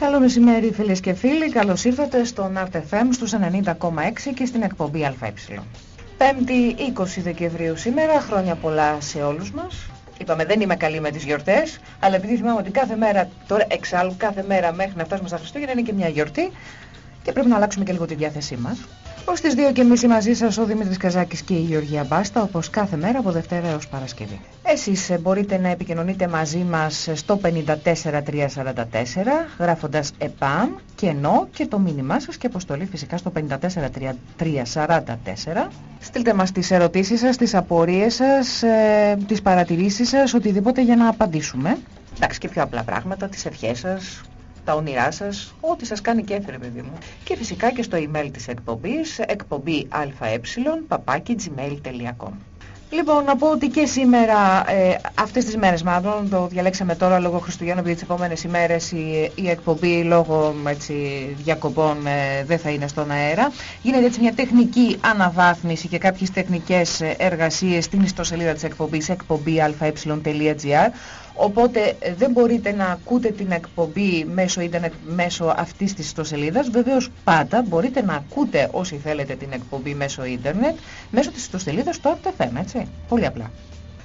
Καλό μεσημέρι φίλες και φίλοι, καλώς ήρθατε στον RTFM στους 90,6 και στην εκπομπή ΑΕ. 5η 20 Δεκεμβρίου σήμερα, χρόνια πολλά σε όλους μας. Είπαμε δεν είμαι καλή με τις γιορτές, αλλά επειδή θυμάμαι ότι κάθε μέρα, τώρα εξάλλου κάθε μέρα μέχρι να φτάσουμε στα Χριστούγεννα είναι και μια γιορτή και πρέπει να αλλάξουμε και λίγο τη διάθεσή μας. Ως τις 2 και μισή μαζί σας ο Δημήτρης Καζάκης και η Γεωργία Μπάστα, όπως κάθε μέρα από Δευτέρα έως Παρασκευή. Εσείς ε, μπορείτε να επικοινωνείτε μαζί μας στο 54344, γράφοντας ΕΠΑΜ, κενό και το μήνυμά σας και αποστολή φυσικά στο 54344. Στείλτε μας τις ερωτήσεις σας, τις απορίες σας, ε, τις παρατηρήσεις σας, οτιδήποτε για να απαντήσουμε. Εντάξει και πιο απλά πράγματα, τις ευχές σας, τα όνειρά σας, ό,τι σας κάνει και έφερε παιδί μου. Και φυσικά και στο email της εκπομπής, εκπομπή αε, παπάκι gmail.com. Λοιπόν, να πω ότι και σήμερα, ε, αυτές τις μέρες μάλλον, το διαλέξαμε τώρα λόγω Χριστουγέννων, επειδή τις επόμενες ημέρες η, η εκπομπή λόγω έτσι, διακοπών ε, δεν θα είναι στον αέρα. Γίνεται έτσι μια τεχνική αναβάθμιση και κάποιες τεχνικές εργασίες στην ιστοσελίδα της εκπομπής, εκπομπή αε.gr, Οπότε ε, δεν μπορείτε να ακούτε την εκπομπή μέσω ίντερνετ, μέσω αυτής της ιστοσελίδας. Βεβαίως πάντα μπορείτε να ακούτε όσοι θέλετε την εκπομπή μέσω ίντερνετ, μέσω της ιστοσελίδας του RTFM, έτσι. Πολύ απλά.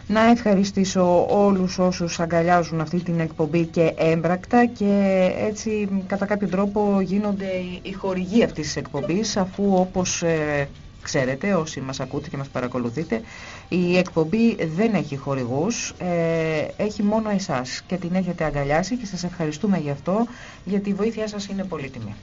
Να ευχαριστήσω όλους όσους αγκαλιάζουν αυτή την εκπομπή και έμπρακτα και έτσι κατά κάποιο τρόπο γίνονται οι χορηγοί αυτής της εκπομπής αφού όπως ε, ξέρετε όσοι μας ακούτε και μας παρακολουθείτε η εκπομπή δεν έχει χορηγούς, ε, έχει μόνο εσάς και την έχετε αγκαλιάσει και σας ευχαριστούμε γι' αυτό γιατί η βοήθειά σας είναι πολύτιμη.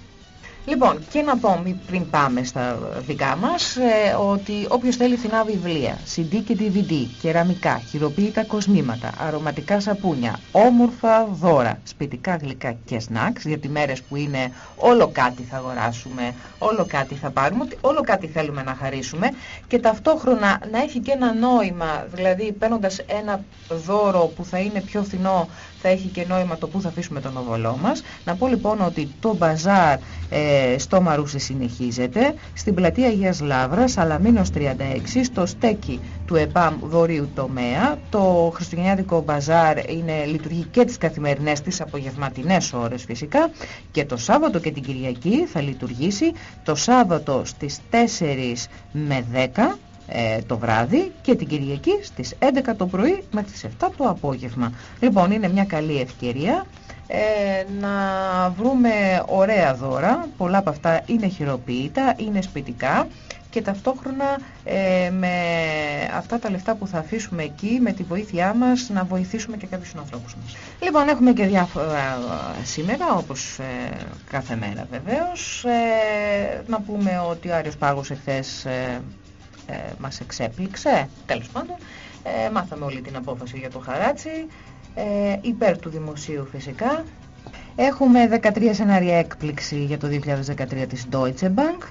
Λοιπόν, και να πω πριν πάμε στα δικά μας, ε, ότι όποιος θέλει φθηνά βιβλία, CD και DVD, κεραμικά, χειροποίητα κοσμήματα, αρωματικά σαπούνια, όμορφα δώρα, σπιτικά γλυκά και σνακς, γιατί μέρες που είναι όλο κάτι θα αγοράσουμε, όλο κάτι θα πάρουμε, όλο κάτι θέλουμε να χαρίσουμε και ταυτόχρονα να έχει και ένα νόημα, δηλαδή παίρνοντας ένα δώρο που θα είναι πιο φθηνό θα έχει και νόημα το που θα αφήσουμε τον οβολό μας. Να πω λοιπόν ότι το μπαζάρ ε, στο Μαρούσι συνεχίζεται, στην πλατεία Αγίας Λάβρας, Αλαμίνος 36, στο στέκι του ΕΠΑΜ Βορείου Τομέα. Το Χριστουγεννιάτικο μπαζάρ είναι, λειτουργεί και τις καθημερινές, τις απογευματινές ώρες φυσικά και το Σάββατο και την Κυριακή θα λειτουργήσει το Σάββατο στις 4 με 10 ε, το βράδυ και την Κυριακή στις 11 το πρωί μέχρι τις 7 το απόγευμα. Λοιπόν, είναι μια καλή ευκαιρία ε, να βρούμε ωραία δώρα. Πολλά από αυτά είναι χειροποίητα, είναι σπιτικά και ταυτόχρονα ε, με αυτά τα λεφτά που θα αφήσουμε εκεί, με τη βοήθειά μας, να βοηθήσουμε και κάποιους ανθρώπους μας. Λοιπόν, έχουμε και διάφορα σήμερα, όπως κάθε μέρα βεβαίως. να πούμε ότι ο Άριος Πάγος εχθές ε, μας εξέπληξε, τέλος πάντων. Ε, μάθαμε όλη την απόφαση για το χαράτσι, ε, υπέρ του δημοσίου φυσικά. Έχουμε 13 σενάρια έκπληξη για το 2013 της Deutsche Bank.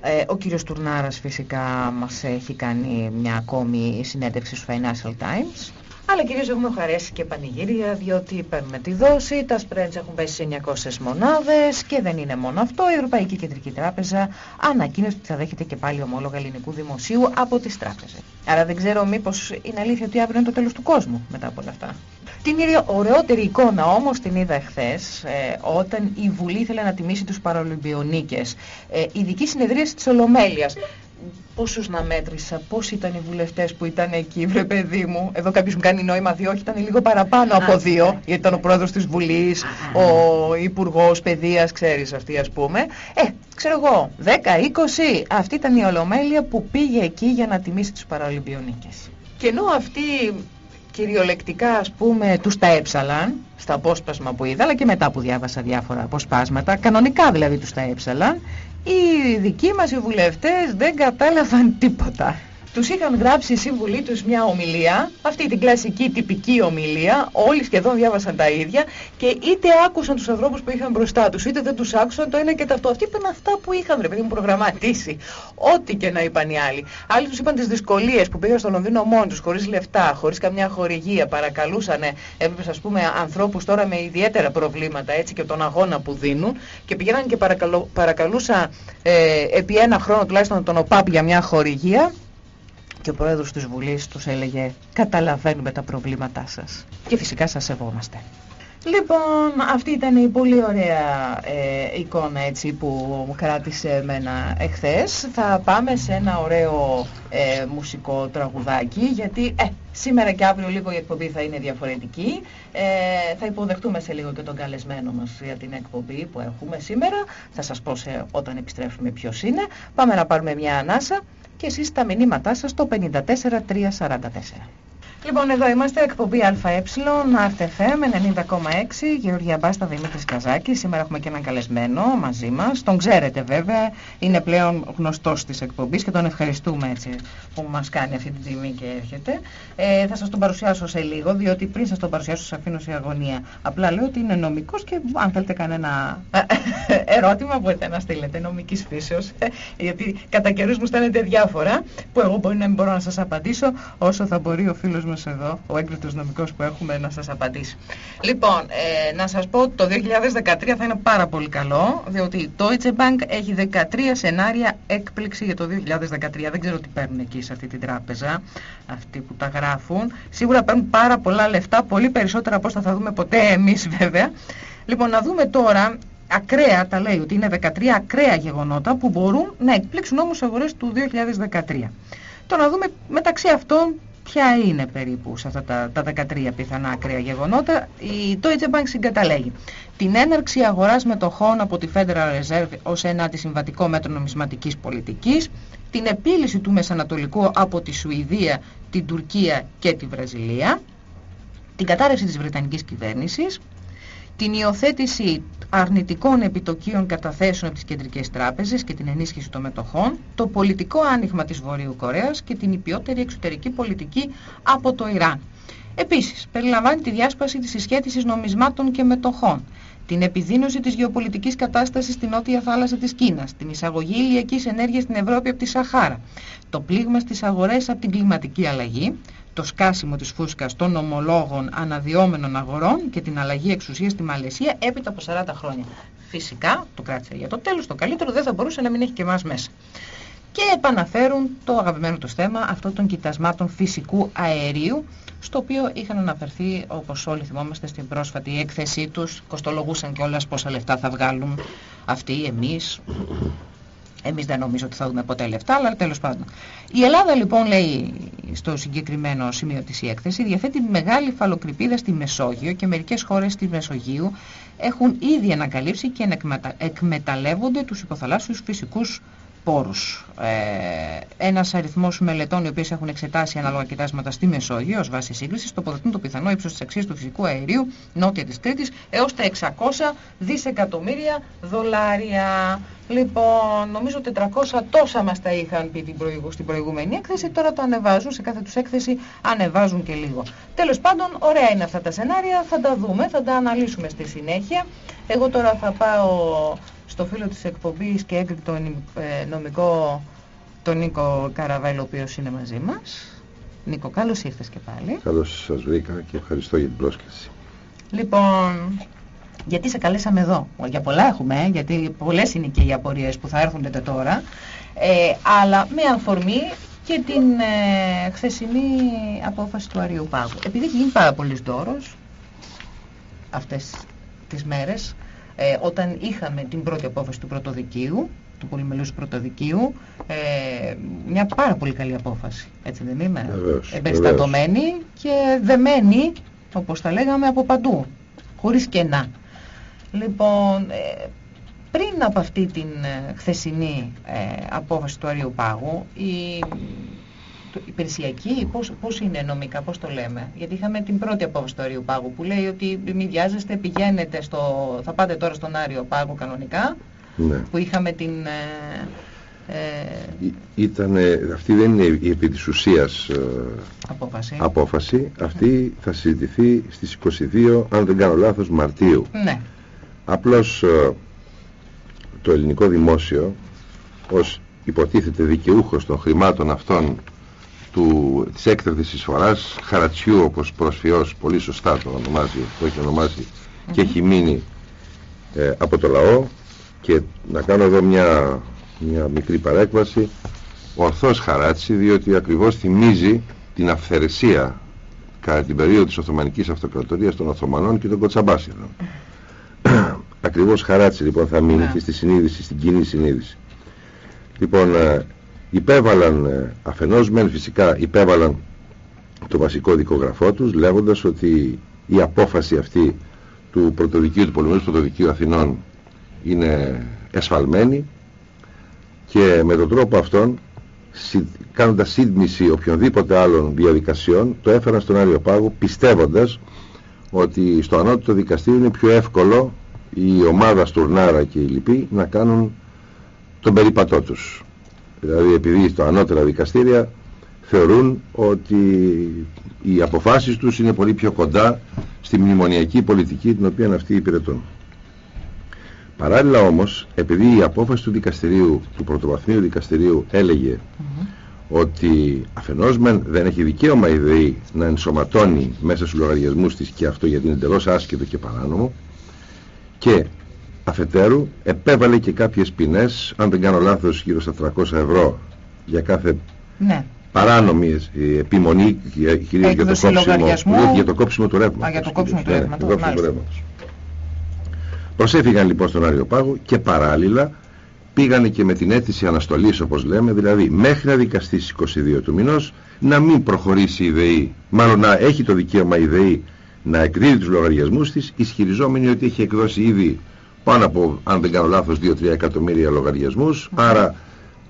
Ε, ο κύριος Τουρνάρας φυσικά μας έχει κάνει μια ακόμη συνέντευξη στους Financial Times. Αλλά κυρίως έχουμε χαρέσει και πανηγύρια διότι παίρνουμε τη δόση, τα spreads έχουν πέσει σε 900 μονάδες και δεν είναι μόνο αυτό. Η Ευρωπαϊκή Κεντρική Τράπεζα ανακοίνωσε ότι θα δέχεται και πάλι ομόλογα ελληνικού δημοσίου από τις τράπεζες. Άρα δεν ξέρω μήπως είναι αλήθεια ότι αύριο είναι το τέλος του κόσμου μετά από όλα αυτά. Την ωραιότερη εικόνα όμως την είδα εχθές ε, όταν η Βουλή ήθελε να τιμήσει τους παραλυμπιονίκες. Ε, ειδική συνεδρίαση της Ολομέλειας πόσους να μέτρησα, πόσοι ήταν οι βουλευτές που ήταν εκεί, βρε παιδί μου. Εδώ κάποιος μου κάνει νόημα δύο, όχι ήταν λίγο παραπάνω από δύο, γιατί ήταν ο πρόεδρος της Βουλής, ο υπουργός παιδείας, ξέρεις αυτή ας πούμε. Ε, ξέρω εγώ, 10, 20, αυτή ήταν η ολομέλεια που πήγε εκεί για να τιμήσει τους Παραολυμπιονίκες. Και ενώ αυτοί κυριολεκτικά ας πούμε τους τα έψαλαν στα απόσπασμα που είδα αλλά και μετά που διάβασα διάφορα αποσπάσματα κανονικά δηλαδή τους τα έψαλαν οι δικοί μας οι βουλευτές δεν κατάλαβαν τίποτα. Τους είχαν γράψει η σύμβουλή τους μια ομιλία, αυτή την κλασική τυπική ομιλία, όλοι σχεδόν διάβασαν τα ίδια και είτε άκουσαν τους ανθρώπους που είχαν μπροστά τους, είτε δεν τους άκουσαν το ένα και το αυτό. Αυτοί είπαν αυτά που είχαν, ρε παιδί μου, προγραμματίσει. Ό,τι και να είπαν οι άλλοι. Άλλοι τους είπαν τις δυσκολίες που πήγαν στο Λονδίνο μόνοι τους, χωρίς λεφτά, χωρίς καμιά χορηγία, παρακαλούσαν, έπρεπε ας πούμε ανθρώπους τώρα με ιδιαίτερα προβλήματα έτσι και τον αγώνα που δίνουν και πηγαίναν και παρακαλούσαν ε, επί ένα χρόνο τουλάχιστον τον ΟΠΑΠ για μια χορηγία και ο πρόεδρος της Βουλής τους έλεγε «Καταλαβαίνουμε τα προβλήματά σας και φυσικά σας σεβόμαστε». Λοιπόν, αυτή ήταν η πολύ ωραία ε, εικόνα έτσι που μου κράτησε εμένα εχθές. Θα πάμε σε ένα ωραίο ε, μουσικό τραγουδάκι γιατί ε, σήμερα και αύριο λίγο η εκπομπή θα είναι διαφορετική. Ε, θα υποδεχτούμε σε λίγο και τον καλεσμένο μας για την εκπομπή που έχουμε σήμερα. Θα σας πω σε, όταν επιστρέφουμε ποιος είναι. Πάμε να πάρουμε μια ανάσα και εσείς τα μηνύματά σας στο 54344. Λοιπόν, εδώ είμαστε, εκπομπή ΑΕ, RTFM 90,6, Γεωργία Μπάστα, Δημήτρης Καζάκη. Σήμερα έχουμε και έναν καλεσμένο μαζί μας. Τον ξέρετε βέβαια, είναι πλέον γνωστός της εκπομπής και τον ευχαριστούμε έτσι που μας κάνει αυτή τη τιμή και έρχεται. Ε, θα σας τον παρουσιάσω σε λίγο, διότι πριν σας τον παρουσιάσω σας αφήνω σε αγωνία. Απλά λέω ότι είναι νομικός και αν θέλετε κανένα ερώτημα μπορείτε να στείλετε νομικής φύσεως, γιατί κατά καιρούς μου στέλνετε διάφορα που εγώ μπορεί να μην μπορώ να σας απαντήσω όσο θα μπορεί ο φίλος μας εδώ, ο έγκριτος νομικός που έχουμε, να σας απαντήσει. Λοιπόν, ε, να σας πω ότι το 2013 θα είναι πάρα πολύ καλό, διότι η Deutsche Bank έχει 13 σενάρια έκπληξη για το 2013. Δεν ξέρω τι παίρνουν εκεί σε αυτή την τράπεζα, αυτοί που τα γράφουν. Σίγουρα παίρνουν πάρα πολλά λεφτά, πολύ περισσότερα από όσα θα δούμε ποτέ εμείς βέβαια. Λοιπόν, να δούμε τώρα ακραία, τα λέει ότι είναι 13 ακραία γεγονότα που μπορούν να εκπλήξουν όμως αγορές του 2013. Τώρα να δούμε μεταξύ αυτών ποια είναι περίπου σε αυτά τα, τα 13 πιθανά ακραία γεγονότα. Η Deutsche Bank συγκαταλέγει την έναρξη αγοράς μετοχών από τη Federal Reserve ως ένα αντισυμβατικό μέτρο νομισματικής πολιτικής, την επίλυση του Μεσανατολικού από τη Σουηδία, την Τουρκία και τη Βραζιλία, την κατάρρευση της Βρετανικής κυβέρνησης, την υιοθέτηση αρνητικών επιτοκίων καταθέσεων από τις κεντρικές τράπεζες και την ενίσχυση των μετοχών, το πολιτικό άνοιγμα της Βορείου Κορέας και την υπιότερη εξωτερική πολιτική από το Ιράν. Επίσης, περιλαμβάνει τη διάσπαση της συσχέτισης νομισμάτων και μετοχών, την επιδείνωση της γεωπολιτικής κατάστασης στην νότια θάλασσα της Κίνας, την εισαγωγή ηλιακής ενέργειας στην Ευρώπη από τη Σαχάρα, το πλήγμα στις αγορές από την κλιματική αλλαγή, το σκάσιμο της φούσκας των ομολόγων αναδυόμενων αγορών και την αλλαγή εξουσίας στη Μαλαισία έπειτα από 40 χρόνια. Φυσικά, το κράτησε για το τέλος, το καλύτερο δεν θα μπορούσε να μην έχει και εμάς μέσα. Και επαναφέρουν το αγαπημένο τους θέμα αυτό των κοιτασμάτων φυσικού αερίου, στο οποίο είχαν αναφερθεί, όπως όλοι θυμόμαστε, στην πρόσφατη έκθεσή τους, κοστολογούσαν κιόλας πόσα λεφτά θα βγάλουν αυτοί, εμείς, εμείς δεν νομίζω ότι θα δούμε ποτέ λεφτά, αλλά τέλος πάντων. Η Ελλάδα λοιπόν λέει στο συγκεκριμένο σημείο της η έκθεση διαθέτει μεγάλη φαλοκρηπίδα στη Μεσόγειο και μερικές χώρες της Μεσογείου έχουν ήδη ανακαλύψει και εκμεταλλεύονται τους υποθαλάσσιους φυσικούς πόρους. Ε, ένας αριθμός μελετών οι οποίες έχουν εξετάσει ανάλογα κοιτάσματα στη Μεσόγειο ως βάση σύγκρισης τοποθετούν το πιθανό ύψος της αξίας του φυσικού αερίου νότια της Κρήτης έως τα 600 δισεκατομμύρια δολάρια. Λοιπόν, νομίζω 400 τόσα μας τα είχαν πει την προηγου, στην προηγούμενη έκθεση, τώρα το ανεβάζουν, σε κάθε τους έκθεση ανεβάζουν και λίγο. Τέλος πάντων, ωραία είναι αυτά τα σενάρια, θα τα δούμε, θα τα αναλύσουμε στη συνέχεια. Εγώ τώρα θα πάω στο φίλο της εκπομπής και έγκριτο ε, νομικό τον Νίκο Καραβέλο, ο οποίος είναι μαζί μας. Νίκο, καλώς ήρθες και πάλι. Καλώς σας βρήκα και ευχαριστώ για την πρόσκληση. Λοιπόν, γιατί σε καλέσαμε εδώ; Για πολλά έχουμε, ε, γιατί πολλές είναι και οι απορίες που θα έρχονται τώρα. Ε, αλλά με αφορμή και την ε, χθεσινή απόφαση του Αριού Πάγου. Επειδή έχει γίνει πάρα πολύς δώρος αυτές τις μέρες, ε, όταν είχαμε την πρώτη απόφαση του πρωτοδικείου, του πολυμελούς πρωτοδικείου, ε, μια πάρα πολύ καλή απόφαση, έτσι δεν είμαι, εμπεριστατωμένη και δεμένη, όπως τα λέγαμε, από παντού, χωρίς κενά. Λοιπόν, ε, πριν από αυτή την ε, χθεσινή ε, απόφαση του Αριού Πάγου, η υπηρεσιακή, πώς, πώς είναι νομικά, πώς το λέμε; Γιατί είχαμε την πρώτη απόφαση του Αριού Πάγου που λέει ότι μη βιάζεστε, πηγαίνετε στο, θα πάτε τώρα στον Άριο Πάγο κανονικά, ναι. που είχαμε την... Ε, ε Ήταν, αυτή δεν είναι η επί της ουσίας ε, απόφαση. απόφαση. Αυτή θα συζητηθεί στις 22, αν δεν κάνω λάθος, Μαρτίου. Ναι. Απλώς ε, το ελληνικό δημόσιο ως υποτίθεται δικαιούχος των χρημάτων αυτών του, της έκτακτης εισφοράς χαρατσιού όπως προσφιός πολύ σωστά το ονομάζει, το έχει ονομάσει και έχει μείνει ε, από το λαό και να κάνω εδώ μια, μια μικρή παρέκβαση ορθώς χαράτσι διότι ακριβώς θυμίζει την αυθαιρεσία κατά την περίοδο της Οθωμανικής Αυτοκρατορίας των Οθωμανών και των Κοτσαμπάσιδων. Ακριβώς χαράτσι λοιπόν θα μείνει Ναι. και στη συνείδηση, στην κοινή συνείδηση. Λοιπόν, ε, υπέβαλαν, ε, αφενός μεν φυσικά υπέβαλαν το βασικό δικογραφό τους λέγοντας ότι η απόφαση αυτή του πρωτοδικείου, του πολυμερούς πρωτοδικείου Αθηνών είναι εσφαλμένη και με τον τρόπο αυτόν συ- κάνοντας σύντμηση οποιονδήποτε άλλων διαδικασιών το έφεραν στον Άριο Πάγο πιστεύοντας ότι στο ανώτατο δικαστήριο είναι πιο εύκολο η ομάδα Στουρνάρα και οι λοιποί να κάνουν τον περιπατό τους. Δηλαδή επειδή στο ανώτερα δικαστήρια θεωρούν ότι οι αποφάσεις τους είναι πολύ πιο κοντά στη μνημονιακή πολιτική την οποία αυτοί υπηρετούν. Παράλληλα όμως, επειδή η απόφαση του δικαστηρίου, του πρωτοβαθμίου δικαστηρίου έλεγε ότι αφενός μεν δεν έχει δικαίωμα η ΔΕΗ να ενσωματώνει μέσα στους λογαριασμούς της και αυτό γιατί είναι εντελώς άσχετο και παράνομο και αφετέρου επέβαλε και κάποιες ποινές, αν δεν κάνω λάθος γύρω στα 300 ευρώ για κάθε Ναι. παράνομη ε, επιμονή για- κυρίως για το, Έκδοση κόψιμο, λογαριασμού. όχι, για το κόψιμο του ρεύματος. Α, για το κόψιμο του Ναι, ρεύματος, το κόψιμο του μάλιστα. ρεύματος. Προσέφηγαν λοιπόν στον Άριο Πάγο και παράλληλα πήγανε και με την αίτηση αναστολής όπως λέμε, δηλαδή μέχρι να δικαστεί στις 22 του μηνός να μην προχωρήσει η ΔΕΗ, μάλλον να έχει το δικαίωμα η ΔΕΗ να εκδίδει τους λογαριασμούς της, ισχυριζόμενη ότι έχει εκδώσει ήδη πάνω από, αν δεν κάνω λάθος, 2-3 εκατομμύρια λογαριασμούς, άρα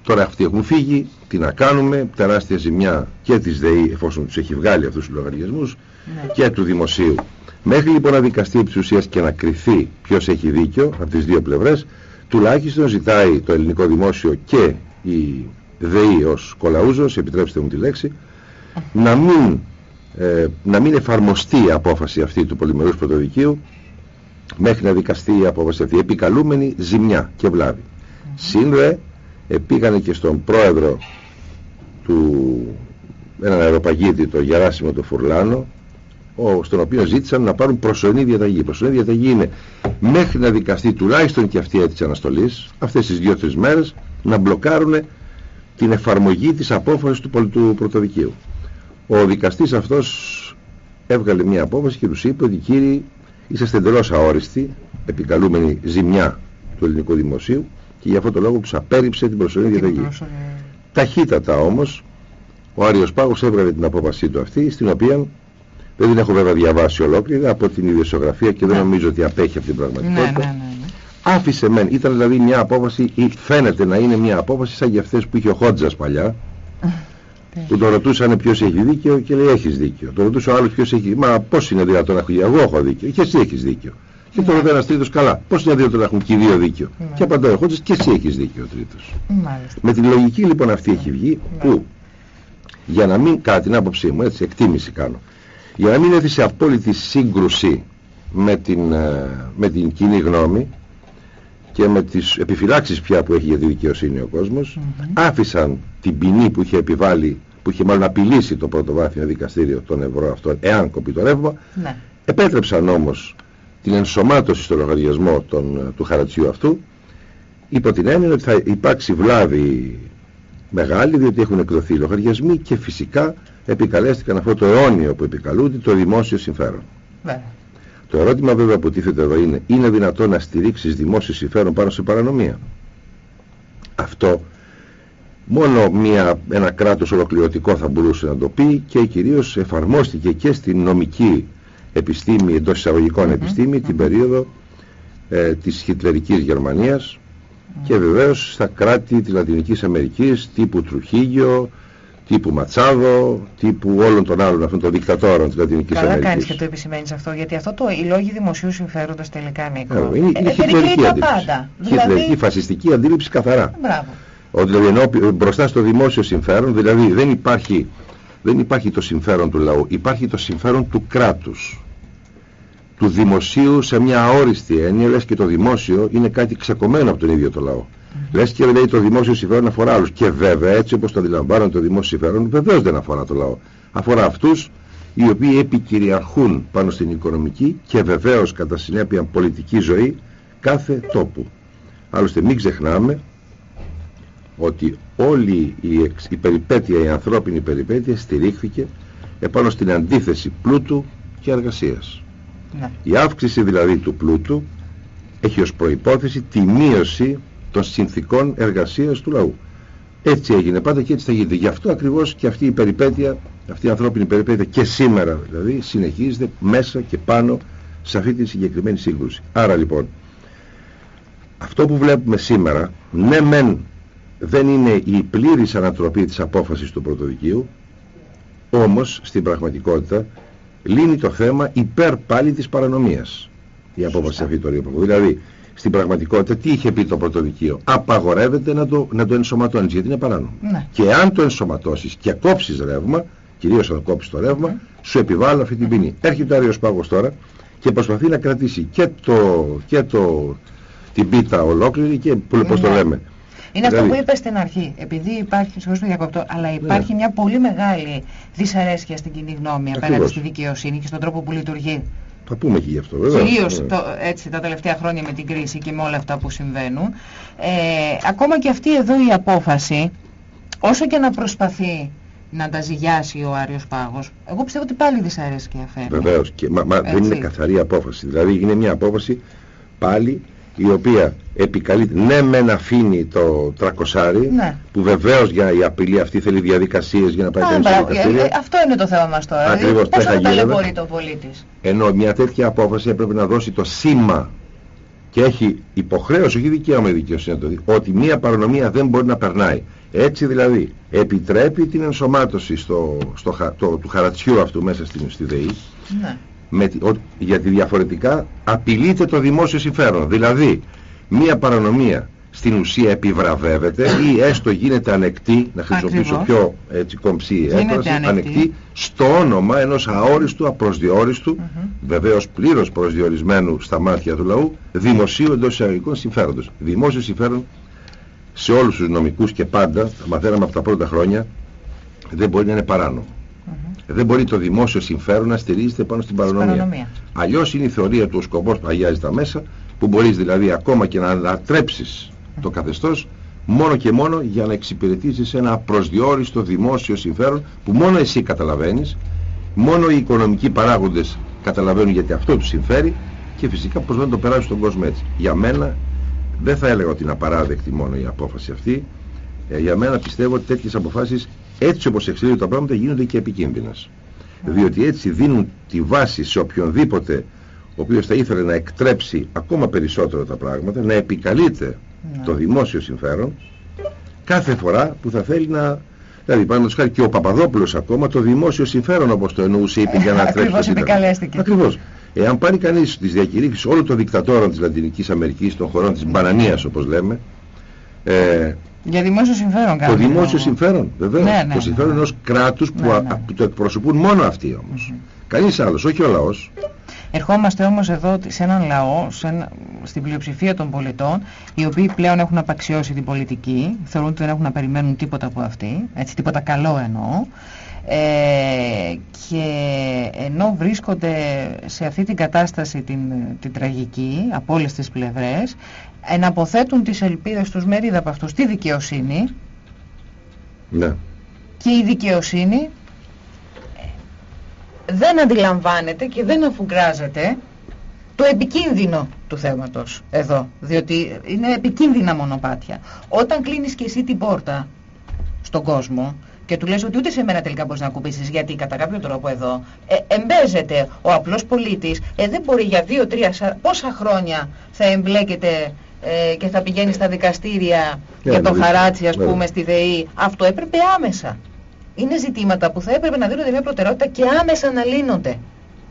τώρα αυτοί έχουν φύγει, τι να κάνουμε, τεράστια ζημιά και της ΔΕΗ εφόσον τους έχει βγάλει αυτούς τους λογαριασμούς Ναι. και του δημοσίου. Μέχρι λοιπόν να δικαστεί επί της ουσίας και να κριθεί ποιος έχει δίκιο από τις δύο πλευρές, τουλάχιστον ζητάει το ελληνικό δημόσιο και η ΔΕΗ ως κολαούζος, επιτρέψτε μου τη λέξη, να μην, ε, να μην εφαρμοστεί η απόφαση αυτή του πολυμερούς πρωτοδικείου μέχρι να δικαστεί η απόφαση αυτή. Επικαλούμενη ζημιά και βλάβη. Σύνδε πήγανε και στον πρόεδρο του έναν αεροπαγίτη, το Γεράσιμο το Φουρλάνο, ο, στον οποίο ζήτησαν να πάρουν προσωρινή διαταγή. Η προσωρινή διαταγή είναι μέχρι να δικαστεί τουλάχιστον και αυτή η αίτηση αναστολής, αυτές τις δύο-τρεις μέρες, να μπλοκάρουν την εφαρμογή της απόφασης του, πολ- του πρωτοδικείου. Ο δικαστής αυτός έβγαλε μια απόφαση και τους είπε ότι κύριοι είσαστε εντελώς αόριστοι, επικαλούμενοι ζημιά του ελληνικού δημοσίου και για αυτό το λόγο τους απέρριψε την προσωρινή διαταγή. Ταχύτατα όμως ο Άριος Πάγος έβγαλε την απόφασή του αυτή στην οποία δεν την έχω βέβαια διαβάσει ολόκληρη από την ιδιοσιογραφία και δεν Ναι. νομίζω ότι απέχει από την Ναι, πραγματικότητα. ναι, ναι. ναι. Άφησε μεν, ήταν δηλαδή μια απόφαση ή φαίνεται να είναι μια απόφαση σαν για αυτές που είχε ο Χότζας παλιά που τον ρωτούσαν ποιος έχει δίκιο και λέει έχεις δίκιο. Τον ρωτούσε ο άλλος ποιος έχει Μα πώς είναι δυνατόν να έχω εγώ έχω δίκιο και εσύ έχεις δίκιο. Και Ναι. τώρα ρωτάει ένας τρίτος καλά. Πώς είναι δυνατόν να έχουν και οι δύο δίκιο; Ναι. Και απαντάει ο Χότζας και εσύ έχεις δίκιο ο τρίτος. Μάλιστα. Με την λογική λοιπόν αυτή έχει βγει Ναι. που για να μην, κατά την άποψή μου, έτσι εκτίμηση κάνω, για να μην έρθει σε απόλυτη σύγκρουση με την, ε, με την κοινή γνώμη και με τις επιφυλάξεις πια που έχει για τη δικαιοσύνη ο κόσμος, Μμμ. άφησαν την ποινή που είχε επιβάλει, που είχε μάλλον απειλήσει το πρωτοβάθμιο δικαστήριο των ευρώ αυτών, εάν κοπεί το ρεύμα, Ναι. επέτρεψαν όμως την ενσωμάτωση στο λογαριασμό των, του χαρατσιού αυτού υπό την έννοια ότι θα υπάρξει βλάβη μεγάλη διότι έχουν εκδοθεί λογαριασμοί και φυσικά επικαλέστηκαν αυτό το αιώνιο που επικαλούνται το δημόσιο συμφέρον. Βέβαια. Το ερώτημα βέβαια που τίθεται εδώ είναι είναι δυνατόν να στηρίξεις δημόσιο συμφέρον πάνω σε παρανομία; Αυτό μόνο μια, ένα κράτος ολοκληρωτικό θα μπορούσε να το πει και κυρίως εφαρμόστηκε και στην νομική επιστήμη, εντός εισαγωγικών Μμμ, επιστήμη, την μμμ. περίοδο ε, της χιτλερικής Γερμανίας και βεβαίως στα κράτη της Λατινικής Αμερικής τύπου Τρουχίγιο, τύπου Ματσάδο, τύπου όλων των άλλων αυτών των δικτατόρων της Λατινικής Καλά Αμερικής. κάνεις και το επισημαίνεις αυτό, γιατί αυτό το οι λόγοι δημοσίου συμφέροντος τελικά Νίκο. Ε, είναι, είναι ε, περικλεί χιτλερική τα αντίληψη. πάντα. Χιτλερική Δηλαδή, φασιστική αντίληψη καθαρά. μπράβο. Ότι δηλαδή ενώ μπροστά στο δημόσιο συμφέρον, δηλαδή δεν υπάρχει, δεν υπάρχει το συμφέρον του λαού, υπάρχει το συμφέρον του κράτους. Του δημοσίου σε μια αόριστη έννοια, λες και το δημόσιο είναι κάτι ξεκομμένο από τον ίδιο το λαό. Λες και λέει το δημόσιο συμφέρον αφορά άλλους. Και βέβαια έτσι όπως το αντιλαμβάνονται το δημόσιο συμφέρον βεβαίως δεν αφορά το λαό. Αφορά αυτούς οι οποίοι επικυριαρχούν πάνω στην οικονομική και βεβαίως κατά συνέπεια πολιτική ζωή κάθε τόπου. Άλλωστε μην ξεχνάμε ότι όλη η, εξ- η περιπέτεια, η ανθρώπινη περιπέτεια στηρίχθηκε επάνω στην αντίθεση πλούτου και εργασίας. Ναι. Η αύξηση δηλαδή του πλούτου έχει ως προϋπόθεση τη μείωση των συνθήκων εργασίας του λαού. Έτσι έγινε πάντα και έτσι θα γίνεται. Γι' αυτό ακριβώς και αυτή η περιπέτεια, αυτή η ανθρώπινη περιπέτεια και σήμερα δηλαδή συνεχίζεται μέσα και πάνω σε αυτή τη συγκεκριμένη σύγκρουση. Άρα λοιπόν, αυτό που βλέπουμε σήμερα, ναι μεν δεν είναι η πλήρης ανατροπή της απόφασης του πρωτοδικείου, όμως στην πραγματικότητα λύνει το θέμα υπέρ πάλι της παρανομίας η απόφαση αυτή του Ρήπου. Δηλαδή, στην πραγματικότητα τι είχε πει το πρωτοδικείο. Απαγορεύεται να το, να το ενσωματώνεις γιατί είναι παράνομο. Ναι. Και αν το ενσωματώσεις και κόψεις ρεύμα, κυρίως αν κόψεις το ρεύμα, Ναι. σου επιβάλλει αυτή την ποινή. Έρχεται ο Άριος Πάγος τώρα και προσπαθεί να κρατήσει και, το, και το, την πίτα ολόκληρη και που, πώς το Ναι. λέμε. Είναι αυτό Δηλαδή- που είπες στην αρχή. Επειδή υπάρχει, συγχωρείτε που διακόπτω, αλλά υπάρχει μια πολύ μεγάλη δυσαρέσκεια στην κοινή γνώμη απέναντι Ακριβώς. στη δικαιοσύνη και στον τρόπο που λειτουργεί. Θα πούμε και γι' αυτό βέβαια. Κυρίως Ναι. έτσι τα τελευταία χρόνια με την κρίση και με όλα αυτά που συμβαίνουν. Ε, ακόμα και αυτή εδώ η απόφαση, όσο και να προσπαθεί να τα ζυγιάσει ο Άριος Πάγος, εγώ πιστεύω ότι πάλι δυσαρέσκεια φέρνει. Βεβαίως. Και, μα, μα δεν Έτσι. είναι καθαρή απόφαση. Δηλαδή είναι μια απόφαση πάλι η οποία επικαλείται, ναι μεν αφήνει το τρακοσάρι, Ναι. που βεβαίως για η απειλή αυτή θέλει διαδικασίες για να πάει Α, κανείς στα μπράβο, ε, δικαστήρια, ε, αυτό είναι το θέμα μας τώρα. Ακριβώς, Δηλαδή, πώς δεν θα θα το γίνεται. ταλαιπωρεί το πολίτης; ενώ μια τέτοια απόφαση έπρεπε να δώσει το σήμα και έχει υποχρέωση, όχι δικαίωμα η δικαιοσύνη να το δει, ότι μια παρανομία δεν μπορεί να περνάει. Έτσι δηλαδή επιτρέπει την ενσωμάτωση στο, στο, χα- το- του χαρατσιού αυτού μέσα στην, στη ΔΕΗ Ναι. Με, τη- ο- γιατί διαφορετικά απειλείται το δημόσιο συμφέρον. Δηλαδή, μία παρανομία στην ουσία επιβραβεύεται ή έστω γίνεται ανεκτή, να χρησιμοποιήσω Ακριβώς. πιο έτσι κομψή Γίνεται έκφραση, ανεκτή. στο όνομα ενός αόριστου, απροσδιόριστου, Μμμ. βεβαίως πλήρως προσδιορισμένου στα μάτια του λαού, δημοσίου εντός εισαγωγικών συμφέροντος. Δημόσιο συμφέρον σε όλους τους νομικούς και πάντα, τα μαθαίναμε από τα πρώτα χρόνια, δεν μπορεί να είναι παράνομο. Μμμ. Δεν μπορεί το δημόσιο συμφέρον να στηρίζεται πάνω στην παρανομία. παρανομία. Αλλιώς είναι η θεωρία του ο σκοπός που αγιάζει τα μέσα, που μπορείς δηλαδή ακόμα και να ανατρέψεις το καθεστώς, μόνο και μόνο για να εξυπηρετήσεις ένα προσδιόριστο δημόσιο συμφέρον που μόνο εσύ καταλαβαίνεις, μόνο οι οικονομικοί παράγοντες καταλαβαίνουν γιατί αυτό τους συμφέρει και φυσικά πώς δεν το περάσει στον κόσμο έτσι. Για μένα δεν θα έλεγα ότι είναι απαράδεκτη μόνο η απόφαση αυτή. Ε, για μένα πιστεύω ότι τέτοιες αποφάσεις έτσι όπως εξελίσσονται τα πράγματα γίνονται και επικίνδυνες. Διότι έτσι δίνουν τη βάση σε οποιονδήποτε ο οποίος θα ήθελε να εκτρέψει ακόμα περισσότερο τα πράγματα, να επικαλείται Ναι. το δημόσιο συμφέρον κάθε φορά που θα θέλει να... Δηλαδή, παραδείγματος χάρη και ο Παπαδόπουλος ακόμα το δημόσιο συμφέρον όπως το εννοούσε είπε για να τρέψει Ακριβώς το Σύνταγμα. επικαλέστηκε. Ακριβώς. Εάν πάρει κανείς τις διακηρύξεις όλων των δικτατόρων της Λατινικής Αμερικής, των χωρών της μπανανίας όπως λέμε, ε, Για δημόσιο συμφέρον το κάνουν. δημόσιο συμφέρον, βεβαίως. Ναι, ναι, το συμφέρον ναι. ενός κράτους που, Ναι, α- ναι. που το εκπροσωπούν μόνο αυτοί όμως. Κανείς άλλος, όχι ο λαός. Ερχόμαστε όμως εδώ σε έναν λαό, σε ένα- στην πλειοψηφία των πολιτών, οι οποίοι πλέον έχουν απαξιώσει την πολιτική, θεωρούν ότι δεν έχουν να περιμένουν τίποτα από αυτή, έτσι τίποτα καλό εννοώ, ε, και ενώ βρίσκονται σε αυτή την κατάσταση την, την τραγική από όλες τις πλευρές, εναποθέτουν τις ελπίδες τους μερίδα από αυτούς στη δικαιοσύνη Ναι. και η δικαιοσύνη δεν αντιλαμβάνεται και δεν αφουγκράζεται το επικίνδυνο του θέματος εδώ, διότι είναι επικίνδυνα μονοπάτια. Όταν κλείνεις και εσύ την πόρτα στον κόσμο και του λες ότι ούτε σε μένα τελικά μπορείς να ακουμπήσεις γιατί κατά κάποιο τρόπο εδώ ε, εμπέζεται ο απλός πολίτης ε, δεν μπορεί για δύο, τρία, σα- πόσα χρόνια θα εμπλέκεται ε, και θα πηγαίνει στα δικαστήρια Ναι, για το ναι, χαράτσι ας ναι. πούμε στη ΔΕΗ αυτό έπρεπε άμεσα είναι ζητήματα που θα έπρεπε να δίνονται μια προτεραιότητα και άμεσα να λύνονται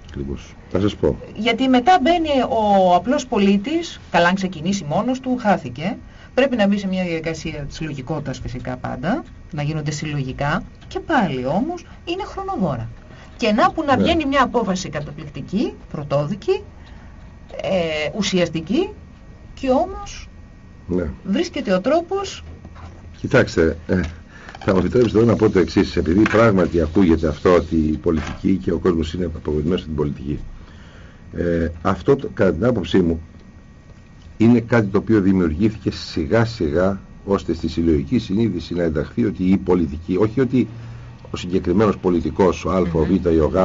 Ακριβώς. Θα σας πω. γιατί μετά μπαίνει ο απλός πολίτης, καλά αν ξεκινήσει μόνος του, χάθηκε. Πρέπει να μπει σε μια διαδικασία της λογικότητας φυσικά πάντα, να γίνονται συλλογικά και πάλι όμως είναι χρονοβόρα. Και να που να Ναι. βγαίνει μια απόφαση καταπληκτική, πρωτόδικη, ε, ουσιαστική και όμως Ναι. βρίσκεται ο τρόπος Κοιτάξτε, ε, θα μου επιτρέψετε εδώ να πω το εξής. Επειδή πράγματι ακούγεται αυτό ότι η πολιτική και ο κόσμος είναι απογοητευμένος στην πολιτική. Ε, αυτό, το- κατά την άποψή μου, είναι κάτι το οποίο δημιουργήθηκε σιγά σιγά ώστε στη συλλογική συνείδηση να ενταχθεί ότι η πολιτική, όχι ότι ο συγκεκριμένος πολιτικός, ο Α, ο Β ή ο Γ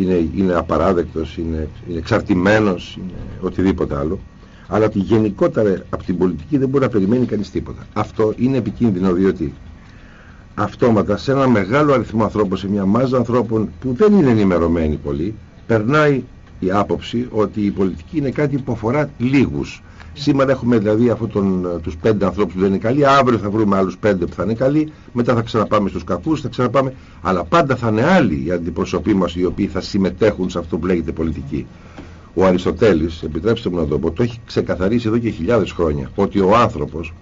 είναι, είναι απαράδεκτος, είναι, είναι εξαρτημένος, είναι οτιδήποτε άλλο αλλά ότι γενικότερα από την πολιτική δεν μπορεί να περιμένει κανείς τίποτα. Αυτό είναι επικίνδυνο διότι αυτόματα σε ένα μεγάλο αριθμό ανθρώπων, σε μια μάζα ανθρώπων που δεν είναι ενημερωμένοι πολύ, περνάει η άποψη ότι η πολιτική είναι κάτι που αφορά λίγους. Σήμερα έχουμε δηλαδή αυτού τον, τους πέντε ανθρώπους που δεν είναι καλοί, αύριο θα βρούμε άλλους πέντε που θα είναι καλοί, μετά θα ξαναπάμε στους κακούς, θα ξαναπάμε, αλλά πάντα θα είναι άλλοι οι αντιπροσωποί μας οι οποίοι θα συμμετέχουν σε αυτό που λέγεται πολιτική. Ο Αριστοτέλης, επιτρέψτε μου να το πω, το έχει ξεκαθαρίσει εδώ και χιλιάδες χρόνια, ότι ο άνθρωπος,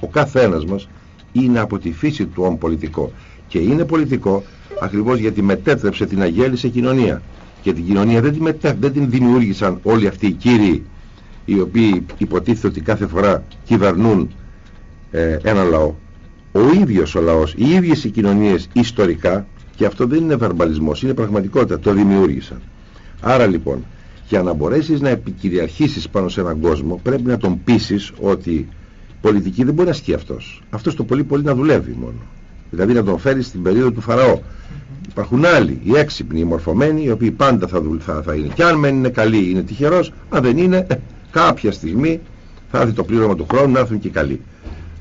ο καθένας μας, είναι από τη φύση του όν πολιτικό. Και είναι πολιτικό ακριβώς γιατί μετέτρεψε την αγέλη κοινωνία. Και την κοινωνία δεν την, μετέ, δεν την δημιούργησαν όλοι αυτοί οι κύριοι οι οποίοι υποτίθεται ότι κάθε φορά κυβερνούν ε, ένα λαό. Ο ίδιος ο λαός, οι ίδιες οι κοινωνίες ιστορικά, και αυτό δεν είναι βαρμπαλισμός, είναι πραγματικότητα, το δημιούργησαν. Άρα λοιπόν, για να μπορέσεις να επικυριαρχήσεις πάνω σε έναν κόσμο πρέπει να τον πείσεις ότι πολιτική δεν μπορεί να ασκεί αυτός. Αυτός το πολύ πολύ να δουλεύει μόνο. Δηλαδή να τον φέρεις στην περίοδο του Φαραώ. Υπάρχουν άλλοι, οι έξυπνοι, οι μορφωμένοι, οι οποίοι πάντα θα, θα, θα είναι. Και αν μεν είναι καλοί, είναι τυχερός, αν δεν είναι, ε, κάποια στιγμή θα έρθει το πλήρωμα του χρόνου να έρθουν και καλοί.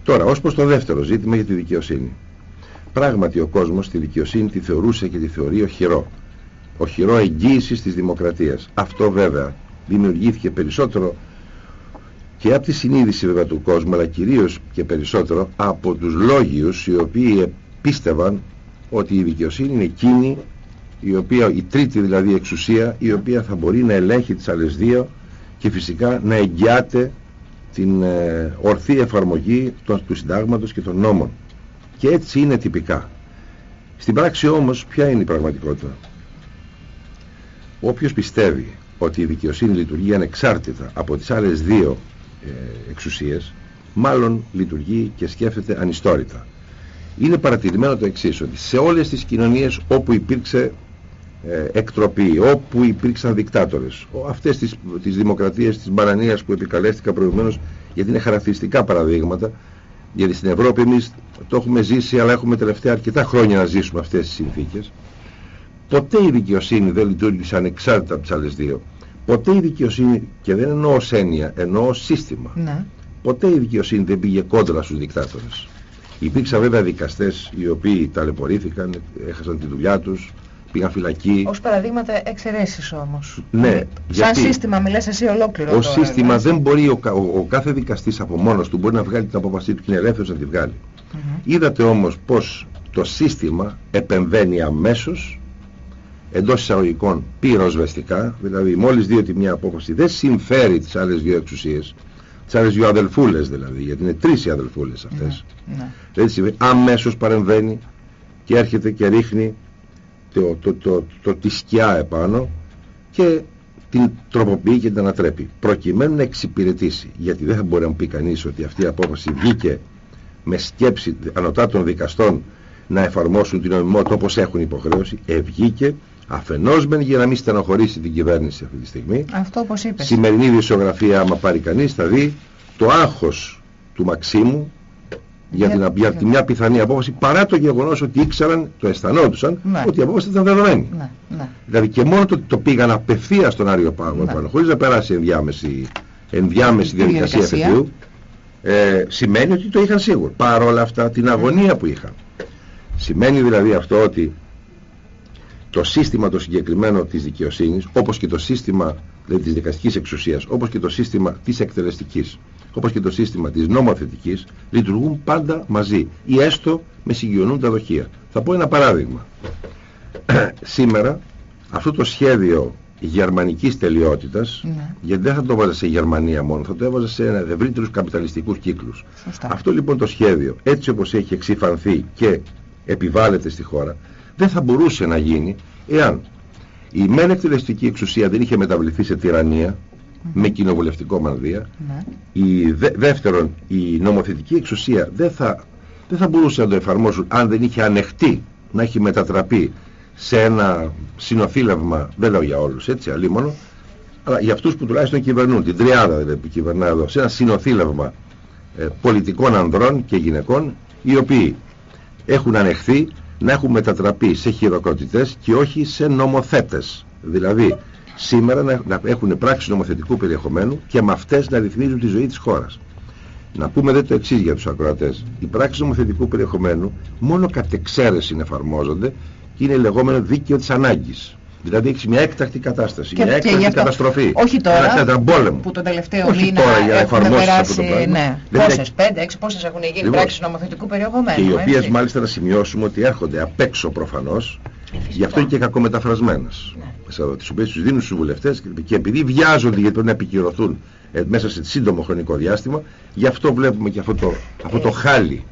Τώρα, ως προς το δεύτερο ζήτημα για τη δικαιοσύνη. Πράγματι ο κόσμος τη δικαιοσύνη τη θεωρούσε και τη θεωρεί οχυρό οχυρό εγγύησης της δημοκρατίας. Αυτό βέβαια δημιουργήθηκε περισσότερο και από τη συνείδηση βέβαια του κόσμου αλλά κυρίως και περισσότερο από τους λόγιους οι οποίοι πίστευαν ότι η δικαιοσύνη είναι εκείνη η οποία, η τρίτη δηλαδή εξουσία η οποία θα μπορεί να ελέγχει τις άλλες δύο και φυσικά να εγγυάται την ε, ορθή εφαρμογή του, του συντάγματος και των νόμων και έτσι είναι τυπικά στην πράξη όμως ποια είναι η πραγματικότητα; Όποιος πιστεύει ότι η δικαιοσύνη λειτουργεί ανεξάρτητα από τις άλλες δύο ε, εξουσίες, μάλλον λειτουργεί και σκέφτεται ανιστόρητα. Είναι παρατηρημένο το εξής ότι σε όλες τις κοινωνίες όπου υπήρξε ε, εκτροπή, όπου υπήρξαν δικτάτορες, αυτές τις, τις δημοκρατίες της μπανανίας που επικαλέστηκα προηγουμένως, γιατί είναι χαρακτηριστικά παραδείγματα, γιατί στην Ευρώπη εμείς το έχουμε ζήσει, αλλά έχουμε τελευταία αρκετά χρόνια να ζήσουμε αυτές τις συνθήκες, Ποτέ η δικαιοσύνη δεν λειτουργήσε ανεξάρτητα από τις άλλες δύο. Ποτέ η δικαιοσύνη, και δεν εννοώ ως έννοια, εννοώ ως σύστημα. Ναι. Ποτέ η δικαιοσύνη δεν πήγε κόντρα στους δικτάτορες. Υπήρξαν βέβαια δικαστές οι οποίοι ταλαιπωρήθηκαν, έχασαν τη δουλειά τους, πήγαν φυλακή. Ως παραδείγματα εξαιρέσεις όμως. Ναι. Σαν γιατί σύστημα μιλάς εσύ ολόκληρο. Ως σύστημα δεν μπορεί ο, ο, ο, κάθε δικαστής από μόνος του μπορεί να βγάλει την απόφασή του και είναι ελεύθερος να τη βγάλει. Mm Είδατε όμως πως το σύστημα επεμβαίνει αμέσως εντός εισαγωγικών πυροσβεστικά, δηλαδή μόλις δει ότι μια απόφαση δεν συμφέρει τις άλλες δύο εξουσίες, τι άλλε δύο αδελφούλες δηλαδή, γιατί είναι τρεις οι αδελφούλες αυτές. Ναι, ναι. Δεν σημαίνει, αμέσως παρεμβαίνει και έρχεται και ρίχνει το, το, το, το, τη σκιά επάνω και την τροποποιεί και την ανατρέπει. Προκειμένου να εξυπηρετήσει. Γιατί δεν θα μπορεί να πει κανείς ότι αυτή η απόφαση βγήκε με σκέψη ανωτά των δικαστών να εφαρμόσουν την νομιμότητα όπως έχουν υποχρέωση, ευγήκε Αφενός μεν για να μην στενοχωρήσει την κυβέρνηση αυτή τη στιγμή. Αυτό όπως είπες. Σημερινή δισογραφία άμα πάρει κανείς θα δει το άγχος του Μαξίμου για, την, για τη μια πιθανή απόφαση παρά το γεγονός ότι ήξεραν, το αισθανόντουσαν ναι. ότι η απόφαση ήταν δεδομένη. Ναι, ναι. Δηλαδή και μόνο το ότι το πήγαν απευθείας στον Άριο Πάγο ναι. πάνω, χωρίς να περάσει ενδιάμεση, ενδιάμεση διαδικασία εφετείου ε, σημαίνει ότι το είχαν σίγουρο. Παρ' όλα αυτά την αγωνία που είχαν. Σημαίνει δηλαδή αυτό ότι το σύστημα το συγκεκριμένο της δικαιοσύνης, όπως και το σύστημα δηλαδή, της δικαστικής εξουσίας, όπως και το σύστημα της εκτελεστικής, όπως και το σύστημα της νομοθετικής, λειτουργούν πάντα μαζί ή έστω με συγκοινωνούν δοχεία. Θα πω ένα παράδειγμα. Σήμερα αυτό το σχέδιο γερμανικής τελειότητας, ναι. γιατί δεν θα το έβαζα σε Γερμανία μόνο, θα το έβαζα σε ευρύτερους καπιταλιστικούς κύκλους. Αυτό λοιπόν το σχέδιο, έτσι όπως έχει εξυφανθεί και επιβάλλεται στη χώρα, δεν θα μπορούσε να γίνει εάν η μεν εκτελεστική εξουσία δεν είχε μεταβληθεί σε τυραννία με κοινοβουλευτικό μανδύα ναι. η δεύτερον η νομοθετική εξουσία δεν θα, δεν θα μπορούσε να το εφαρμόσουν αν δεν είχε ανεχτεί να έχει μετατραπεί σε ένα συνοθήλευμα δεν λέω για όλους έτσι αλίμονο αλλά για αυτούς που τουλάχιστον κυβερνούν την τριάδα δηλαδή που κυβερνά εδώ σε ένα συνοθήλευμα ε, πολιτικών ανδρών και γυναικών οι οποίοι έχουν ανεχθεί να έχουν μετατραπεί σε χειροκροτητές και όχι σε νομοθέτες. Δηλαδή, σήμερα να, να έχουν πράξει νομοθετικού περιεχομένου και με αυτές να ρυθμίζουν τη ζωή της χώρας. Να πούμε δε το εξής για τους ακροατές. Οι πράξεις νομοθετικού περιεχομένου μόνο κατ' εξαίρεση εφαρμόζονται και είναι λεγόμενο δίκαιο της ανάγκης. Δηλαδή έχεις μια έκτακτη κατάσταση, Και- μια και έκτακτη γι' αυτό- καταστροφή. όχι τώρα, Ένα, ένα πόλεμο. που τον τελευταίο Όχι μήνα τώρα για να έχουν εφαρμόσεις αυτό το περάσει, πράγμα. ναι, Δεν είναι- πόσες, πέντε, έξι, πόσες έχουν γίνει Λοιπόν, πράξεις νομοθετικού περιεχομένου. και οι οποίες έτσι. μάλιστα να σημειώσουμε ότι έρχονται απ' έξω προφανώς Ε, φυσικά. γι' αυτό είναι και κακομεταφρασμένες Ναι. Μέσα εδώ, τις οποίες τους δίνουν στους βουλευτές και- και επειδή βιάζονται γιατί πρέπει να επικυρωθούν ε, μέσα σε σύντομο χρονικό διάστημα γι' αυτό βλέπουμε και αυτό το, αυτό το Ε. χάλι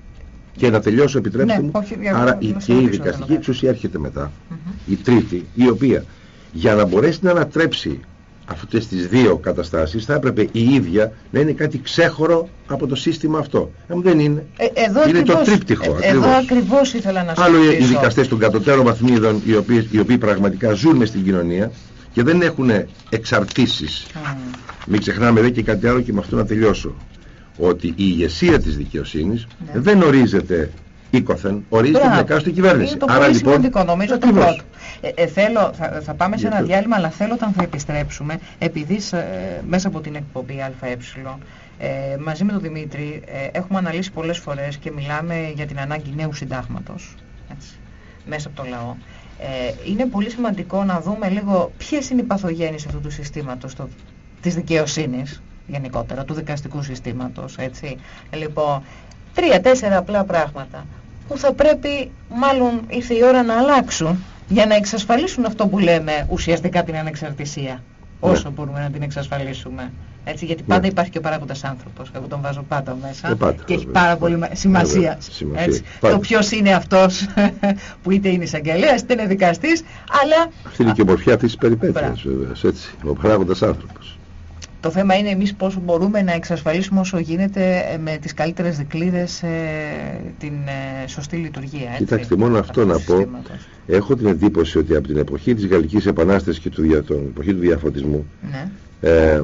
και να τελειώσω επιτρέψτε Ναι, μου όχι, για- άρα να η, και η σταματήσω, δικαστική θέλω. εξουσία έρχεται μετά η τρίτη η οποία για να μπορέσει να ανατρέψει αυτές τις δύο καταστάσεις θα έπρεπε η ίδια να είναι κάτι ξέχωρο από το σύστημα αυτό. Ε, δεν είναι. Ε, εδώ είναι το ακριβώς- τρίπτυχο. ε, ακριβώς. Εδώ ακριβώς ήθελα να σου Άλλο οι ρωτήσω. δικαστές των κατωτέρων βαθμίδων οι οποίοι, οι οποίοι πραγματικά ζουν μες στην κοινωνία και δεν έχουν εξαρτήσεις. Μμ. Μην ξεχνάμε δε και κάτι άλλο και με αυτό να τελειώσω. Ότι η ηγεσία της δικαιοσύνης Ναι. δεν ορίζεται οίκοθεν, ορίζεται Μπράβο. την εκάστοτε κυβέρνηση. Είναι το Άρα πολύ λοιπόν, σημαντικό νομίζω το ακριβώς. πρώτο. Ε, ε, θέλω, θα, θα πάμε σε ένα Γιατί; διάλειμμα, αλλά θέλω όταν θα επιστρέψουμε, επειδή σε- ε, μέσα από την εκπομπή ΑΕ, ε, μαζί με τον Δημήτρη ε, έχουμε αναλύσει πολλές φορές και μιλάμε για την ανάγκη νέου συντάγματος, έτσι, μέσα από το λαό. Ε, είναι πολύ σημαντικό να δούμε λίγο ποιες είναι οι παθογένειες αυτού του συστήματος, το, της δικαιοσύνης γενικότερα, του δικαστικού συστήματος, έτσι. Λοιπόν, τρία-τέσσερα απλά πράγματα που θα πρέπει μάλλον ήρθε η ώρα να αλλάξουν για να εξασφαλίσουν αυτό που λέμε ουσιαστικά την ανεξαρτησία όσο μπορούμε να την εξασφαλίσουμε. Έτσι, γιατί πάντα Ναι. υπάρχει και ο παράγοντας άνθρωπος. Εγώ τον βάζω πάντα μέσα Ε, πάντα, και έχει βέβαια. πάρα πολύ με- σημασία. Βέβαια, σημασία. Έτσι. Πάντα. Το ποιος είναι αυτός που είτε είναι εισαγγελέας είτε είναι δικαστής, αλλά Αυτή είναι και η ομορφιά αυτής της περιπέτειας Μπράβο. βέβαια. Έτσι. Ο παράγοντας άνθρωπος. Το θέμα είναι εμείς πώς μπορούμε να εξασφαλίσουμε όσο γίνεται ε, με τις καλύτερες δικλείδες ε, την ε, σωστή λειτουργία. Έτσι, Κοιτάξτε, μόνο αυτό αυτού να του πω. συστήματος. Έχω την εντύπωση ότι από την εποχή της Γαλλικής Επανάστασης και του, δια- τον εποχή του διαφωτισμού Ναι. ε,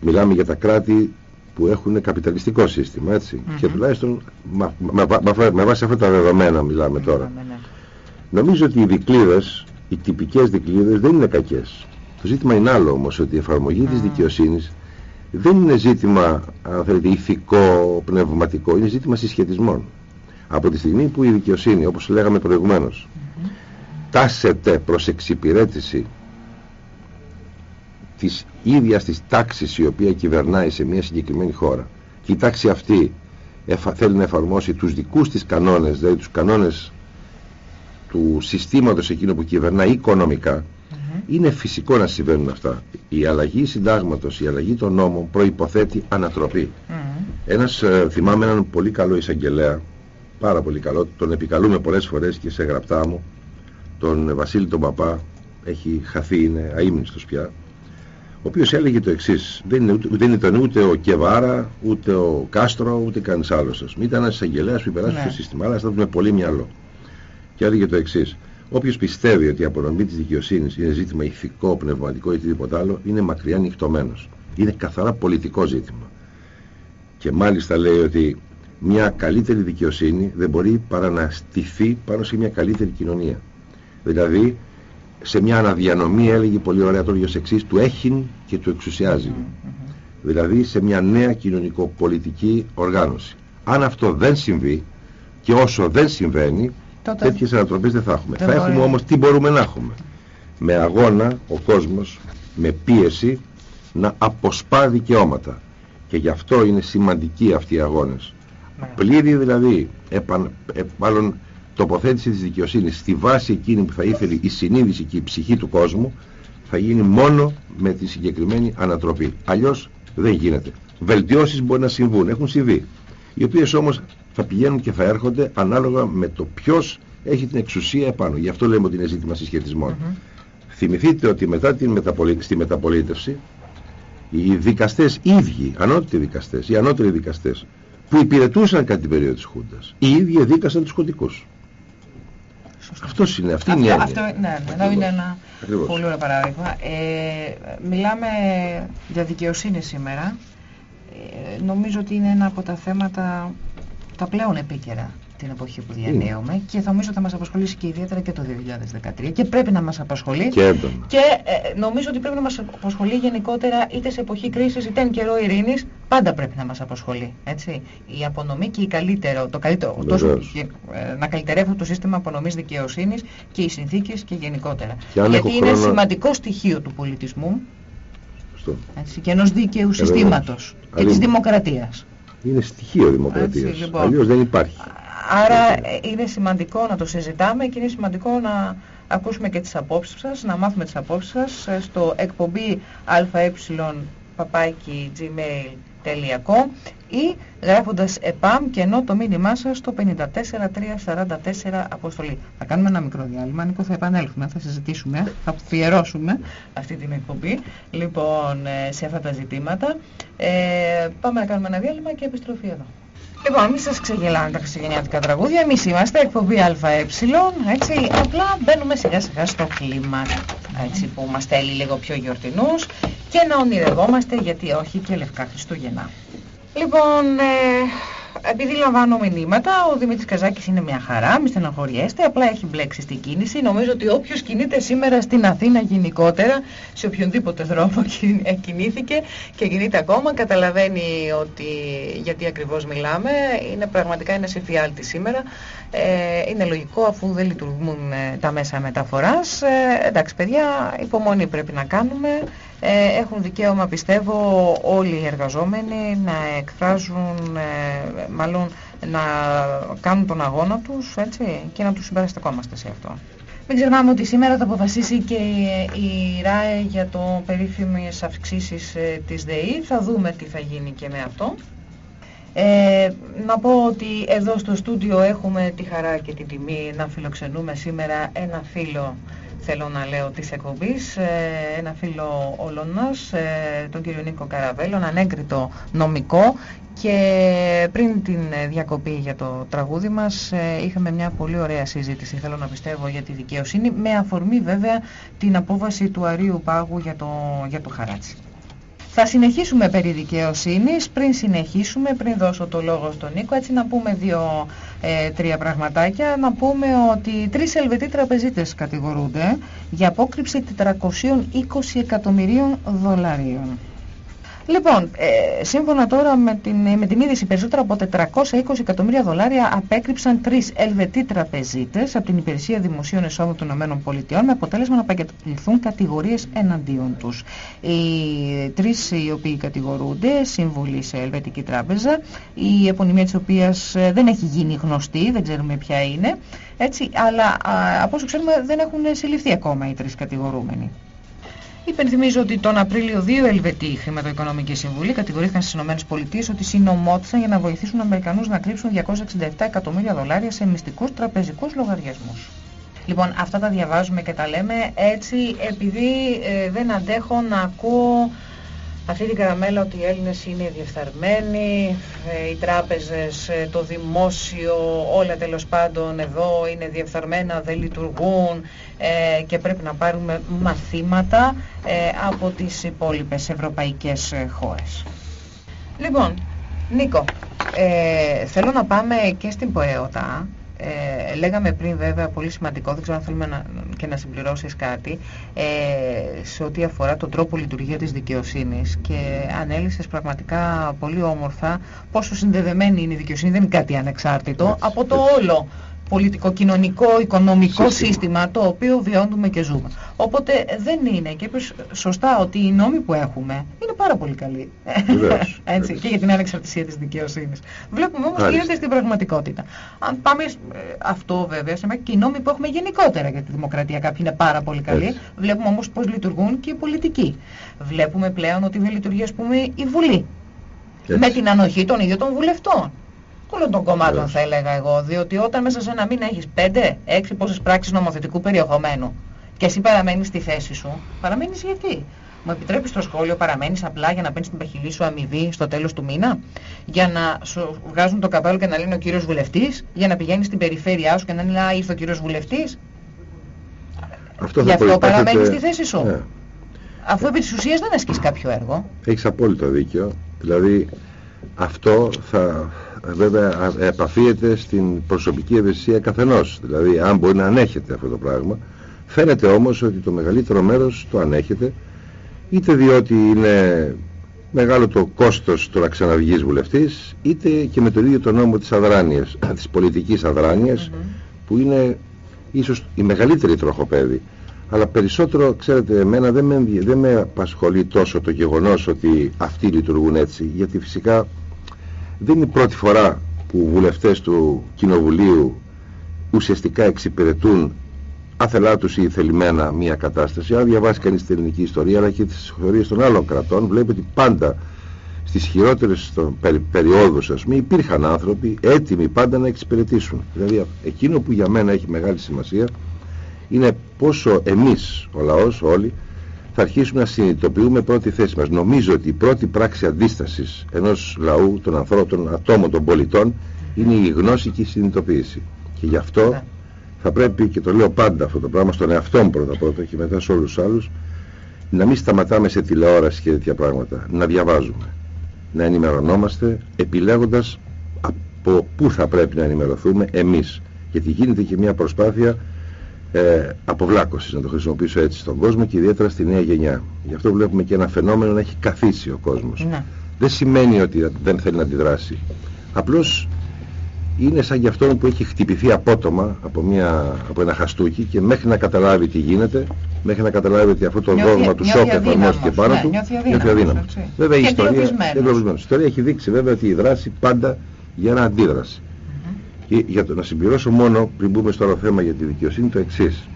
μιλάμε για τα κράτη που έχουν καπιταλιστικό σύστημα, έτσι. Μμμ. Και τουλάχιστον μα- μα- μα- με, με βάση αυτά τα δεδομένα μιλάμε τώρα. Ναι, ναι. Νομίζω ότι οι δικλείδες, οι τυπικές δικλείδες δεν είναι κακές. Το ζήτημα είναι άλλο όμως, ότι η εφαρμογή της Μμ. δικαιοσύνης δεν είναι ζήτημα, αν θέλετε, ηθικό, πνευματικό, είναι ζήτημα συσχετισμών. Από τη στιγμή που η δικαιοσύνη, όπως λέγαμε προηγουμένως, Μμμ. τάσεται προς εξυπηρέτηση της ίδιας της τάξης η οποία κυβερνάει σε μια συγκεκριμένη χώρα και η τάξη αυτή εφα- θέλει να εφαρμόσει τους δικούς της κανόνες, δηλαδή τους κανόνες του συστήματος εκείνο που κυβερνάει οικονομικά Μμμ. είναι φυσικό να συμβαίνουν αυτά. Η αλλαγή συντάγματος, η αλλαγή των νόμων προϋποθέτει ανατροπή. Μμμ. Ένας, ε, θυμάμαι έναν πολύ καλό εισαγγελέα, πάρα πολύ καλό, τον επικαλούμε πολλές φορές και σε γραπτά μου, τον Βασίλη τον Παπά, έχει χαθεί, είναι αείμνηστος πια, ο οποίος έλεγε το εξής, δεν, είναι, ούτε- δεν ήταν ούτε ο Κεβάρα, ούτε ο Κάστρο, ούτε κανείς άλλος. Ας πούμε. Ήταν ένας εισαγγελέας που υπεράσπισε Ναι. το σύστημα, αλλά αυτό με πολύ μυαλό. Και έλεγε το εξής, όποιος πιστεύει ότι η απονομή της δικαιοσύνης είναι ζήτημα ηθικό, πνευματικό ή οτιδήποτε άλλο, είναι μακριά νυχτωμένος. Είναι καθαρά πολιτικό ζήτημα. Και μάλιστα λέει ότι μια καλύτερη δικαιοσύνη δεν μπορεί παρά να στηθεί πάνω σε μια καλύτερη κοινωνία. Δηλαδή σε μια αναδιανομή έλεγε πολύ ωραία τώρα ως εξής του έχειν και του εξουσιάζει. Μμμ. Μμμ. Δηλαδή σε μια νέα κοινωνικοπολιτική οργάνωση. Αν αυτό δεν συμβεί και όσο δεν συμβαίνει Τότε τέτοιες ανατροπές δεν θα έχουμε. Δεν θα μπορεί. έχουμε όμως τι μπορούμε να έχουμε. Με αγώνα ο κόσμος, με πίεση να αποσπά δικαιώματα. Και γι' αυτό είναι σημαντικοί αυτοί οι αγώνες. Μπράβο. Πλήρη δηλαδή, επαν, ε, μάλλον τοποθέτηση της δικαιοσύνης στη βάση εκείνη που θα ήθελε η συνείδηση και η ψυχή του κόσμου θα γίνει μόνο με τη συγκεκριμένη ανατροπή. Αλλιώς δεν γίνεται. Βελτιώσεις μπορεί να συμβούν, έχουν συμβεί. Οι οποίες όμως θα πηγαίνουν και θα έρχονται ανάλογα με το ποιος έχει την εξουσία επάνω. Γι' αυτό λέμε ότι είναι ζήτημα συσχετισμών. Μμμ. Θυμηθείτε ότι μετά την μεταπολί... στη μεταπολίτευση οι δικαστές οι ίδιοι, ανώτατοι δικαστές, οι ανώτεροι δικαστές που υπηρετούσαν κατά την περίοδο της Χούντας, οι ίδιοι δίκασαν τους κοντικούς. Σωστά. Αυτός είναι, αυτή είναι η Αυτό, έννοια. αυτό, ναι, ναι, εδώ Ακριβώς. είναι ένα Ακριβώς. πολύ ωραίο παράδειγμα. Ε, μιλάμε για δικαιοσύνη σήμερα. Ε, νομίζω ότι είναι ένα από τα θέματα τα πλέον επίκαιρα την εποχή που διανύουμε και θα νομίζω θα μας απασχολήσει και ιδιαίτερα και το 2013 και πρέπει να μας απασχολεί. Και, και ε, νομίζω ότι πρέπει να μας απασχολεί γενικότερα είτε σε εποχή κρίσης είτε εν καιρό ειρήνης πάντα πρέπει να μας απασχολεί έτσι. η απονομή και η καλύτερο, το καλύτερο τόσο, ε, να καλυτερεύει το σύστημα απονομής δικαιοσύνης και οι συνθήκες και γενικότερα. Και γιατί είναι σημαντικό στοιχείο του πολιτισμού έτσι, και ενός δίκαιου συστήματος και της δημοκρατίας είναι στοιχείο δημοκρατίας. Λοιπόν. Αλλιώς δεν υπάρχει. Άρα είναι σημαντικό να το συζητάμε και είναι σημαντικό να ακούσουμε και τις απόψεις σας, να μάθουμε τις απόψεις σας ε, στο εκπομπή αε παπάκι gmail.com ή γράφοντας ΕΠΑΜ και ενώ το μήνυμά σας στο 54344 αποστολή. Θα κάνουμε ένα μικρό διάλειμμα, Νίκο, θα επανέλθουμε, θα συζητήσουμε, θα αφιερώσουμε αυτή την εκπομπή λοιπόν, ε, σε αυτά τα ζητήματα. Ε, πάμε να κάνουμε ένα διάλειμμα και επιστροφή εδώ. Λοιπόν, μην σας ξεγελάνε τα χριστουγεννιάτικα τραγούδια, εμείς είμαστε εκπομπή ΑΕ, έτσι, απλά μπαίνουμε σιγά σιγά στο κλίμα, έτσι, που μας θέλει λίγο πιο γιορτινούς και να ονειρευόμαστε, γιατί όχι, και λευκά Χριστούγεννα. Λοιπόν, ε, επειδή λαμβάνω μηνύματα, ο Δημήτρης Καζάκης είναι μια χαρά, μη στεναχωριέστε, απλά έχει μπλέξει στην κίνηση. Νομίζω ότι όποιος κινείται σήμερα στην Αθήνα γενικότερα, σε οποιονδήποτε δρόμο ε, κινήθηκε και κινείται ακόμα, καταλαβαίνει ότι γιατί ακριβώς μιλάμε. Είναι πραγματικά ένας εφιάλτης σήμερα. Ε, είναι λογικό αφού δεν λειτουργούν ε, τα μέσα μεταφοράς. Ε, εντάξει παιδιά, υπομονή πρέπει να κάνουμε. Ε, έχουν δικαίωμα πιστεύω όλοι οι εργαζόμενοι να εκφράζουν, ε, μάλλον να κάνουν τον αγώνα τους έτσι, και να τους συμπαραστεκόμαστε σε αυτό. Μην ξεχνάμε ότι σήμερα θα αποφασίσει και η ΡΑΕ για το περίφημες αυξήσεις ε, της ΔΕΗ. Θα δούμε τι θα γίνει και με αυτό. Ε, να πω ότι εδώ στο στούντιο έχουμε τη χαρά και την τιμή να φιλοξενούμε σήμερα ένα φίλο θέλω να λέω της εκπομπής, ε, ένα φίλο όλων μας, ε, τον κύριο Νίκο Καραβέλο, έναν έγκριτο νομικό και πριν την διακοπή για το τραγούδι μας ε, είχαμε μια πολύ ωραία συζήτηση, θέλω να πιστεύω, για τη δικαιοσύνη, με αφορμή βέβαια την απόβαση του Αρίου Πάγου για το, για το Χαράτσι. Θα συνεχίσουμε περί δικαιοσύνης. Πριν συνεχίσουμε, πριν δώσω το λόγο στον Νίκο, έτσι να πούμε δύο-τρία πραγματάκια. Να πούμε ότι τρεις Ελβετοί τραπεζίτες κατηγορούνται για απόκρυψη 420 εκατομμυρίων δολαρίων. Λοιπόν, ε, σύμφωνα τώρα με την, με την είδηση, περισσότερα από 420 εκατομμύρια δολάρια απέκρυψαν τρεις Ελβετοί τραπεζίτες από την Υπηρεσία Δημοσίων Εσόδων των ΗΠΑ με αποτέλεσμα να παγγελθούν κατηγορίες εναντίον τους. Οι τρεις οι οποίοι κατηγορούνται, σύμβουλοι σε Ελβετική Τράπεζα, η επωνυμία της οποίας ε, δεν έχει γίνει γνωστή, δεν ξέρουμε ποια είναι, έτσι, αλλά α, από όσο ξέρουμε δεν έχουν συλληφθεί ακόμα οι τρεις κατηγορούμενοι. Υπενθυμίζω ότι τον Απρίλιο δύο Ελβετοί χρηματοοικονομικοί συμβουλοί κατηγορήθηκαν στις ΗΠΑ ότι συνομότησαν για να βοηθήσουν Αμερικανούς να κρύψουν 267 εκατομμύρια δολάρια σε μυστικούς τραπεζικούς λογαριασμούς. Λοιπόν, αυτά τα διαβάζουμε και τα λέμε έτσι επειδή ε, δεν αντέχω να ακούω αυτή την καραμέλα ότι οι Έλληνες είναι διεφθαρμένοι, ε, οι τράπεζες, ε, το δημόσιο, όλα τέλος πάντων εδώ είναι διεφθαρμένα, δεν λειτουργούν ε, και πρέπει να πάρουμε μαθήματα από τις υπόλοιπες ευρωπαϊκές χώρες. Λοιπόν, Νίκο, θέλω να πάμε και στην ΠΟΕΟΤΑ ε, λέγαμε πριν βέβαια πολύ σημαντικό, δεν ξέρω αν θέλουμε να, και να συμπληρώσεις κάτι ε, σε ό,τι αφορά τον τρόπο λειτουργία της δικαιοσύνης και ανέλησες πραγματικά πολύ όμορφα πόσο συνδεδεμένη είναι η δικαιοσύνη, δεν είναι κάτι ανεξάρτητο από το όλο πολιτικό, κοινωνικό, οικονομικό σύστημα το οποίο βιώνουμε και ζούμε. Οπότε δεν είναι και είπες σωστά ότι οι νόμοι που έχουμε είναι πάρα πολύ καλοί. Έτσι, και για την ανεξαρτησία της δικαιοσύνης. Βλέπουμε όμως τι γίνεται στην πραγματικότητα. Αν πάμε ε, αυτό βέβαια, σε και οι νόμοι που έχουμε γενικότερα για τη δημοκρατία κάποιοι είναι πάρα πολύ καλοί. Βλέπουμε όμως πώς λειτουργούν και οι πολιτικοί. Βλέπουμε πλέον ότι δεν λειτουργεί ας πούμε η Βουλή. Με την ανοχή των ίδιων των βουλευτών όλων των κομμάτων θα έλεγα εγώ, διότι όταν μέσα σε ένα μήνα έχεις 5-6 πόσες πράξεις νομοθετικού περιεχομένου και εσύ παραμένεις στη θέση σου, παραμένεις γιατί; Μου επιτρέπεις στο σχόλιο, παραμένεις απλά για να παίρνεις την παχυλή σου αμοιβή στο τέλος του μήνα, για να σου βγάζουν το καπέλο και να λένε ο κύριος βουλευτής, για να πηγαίνεις στην περιφέρειά σου και να λένε Α, ήρθε ο κύριος βουλευτής. Αυτό Γι' αυτό παραμένεις στη θέση σου. Ναι. Αφού επί της ουσίας δεν ασκείς κάποιο έργο. Έχεις απόλυτο δίκιο. Δηλαδή αυτό θα βέβαια επαφίεται στην προσωπική ευαισθησία καθενός. Δηλαδή αν μπορεί να ανέχεται αυτό το πράγμα. Φαίνεται όμως ότι το μεγαλύτερο μέρος το ανέχεται είτε διότι είναι μεγάλο το κόστος του να ξαναβγείς βουλευτής είτε και με το ίδιο το νόμο της αδράνειας, της πολιτικής αδράνειας που είναι ίσως η μεγαλύτερη τροχοπέδη αλλά περισσότερο, ξέρετε, εμένα δεν με, δεν με απασχολεί τόσο το γεγονός ότι αυτοί λειτουργούν έτσι, γιατί φυσικά δεν είναι η πρώτη φορά που βουλευτές του Κοινοβουλίου ουσιαστικά εξυπηρετούν άθελά τους ή θελημένα μια κατάσταση. Αν διαβάσει κανείς την ελληνική ιστορία, αλλά και τις ιστορίες των άλλων κρατών, βλέπει ότι πάντα στις χειρότερες περι, περιόδους, ας πούμε, υπήρχαν άνθρωποι έτοιμοι πάντα να εξυπηρετήσουν. Δηλαδή, εκείνο που για μένα έχει μεγάλη σημασία είναι πόσο εμείς, ο λαός, όλοι, θα αρχίσουμε να συνειδητοποιούμε πρώτη θέση μας. Νομίζω ότι η πρώτη πράξη αντίστασης ενός λαού, των ανθρώπων, των ατόμων, των πολιτών, είναι η γνώση και η συνειδητοποίηση. Και γι' αυτό ναι. θα πρέπει, και το λέω πάντα αυτό το πράγμα, στον εαυτό μου πρώτα πρώτα και μετά σε όλους τους άλλους, να μην σταματάμε σε τηλεόραση και τέτοια πράγματα. Να διαβάζουμε. Να ενημερωνόμαστε επιλέγοντας από πού θα πρέπει να ενημερωθούμε εμείς. Γιατί γίνεται και μια προσπάθεια ε, αποβλάκωσης, να το χρησιμοποιήσω έτσι, στον κόσμο και ιδιαίτερα στη νέα γενιά. Γι' αυτό βλέπουμε και ένα φαινόμενο να έχει καθίσει ο κόσμος. Ναι. Δεν σημαίνει ότι δεν θέλει να αντιδράσει. Απλώς είναι σαν για αυτόν που έχει χτυπηθεί απότομα από, μια, από ένα χαστούκι και μέχρι να καταλάβει τι γίνεται, μέχρι να καταλάβει ότι αυτό το δόγμα του σοκ εφαρμόστηκε πάνω ναι, του, νιώθει αδύναμος. Βέβαια η ιστορία, η ιστορία έχει δείξει βέβαια ότι η δράση πάντα για να αντίδραση. Και για το να συμπληρώσω μόνο, πριν μπούμε στο άλλο θέμα για τη δικαιοσύνη, το εξής.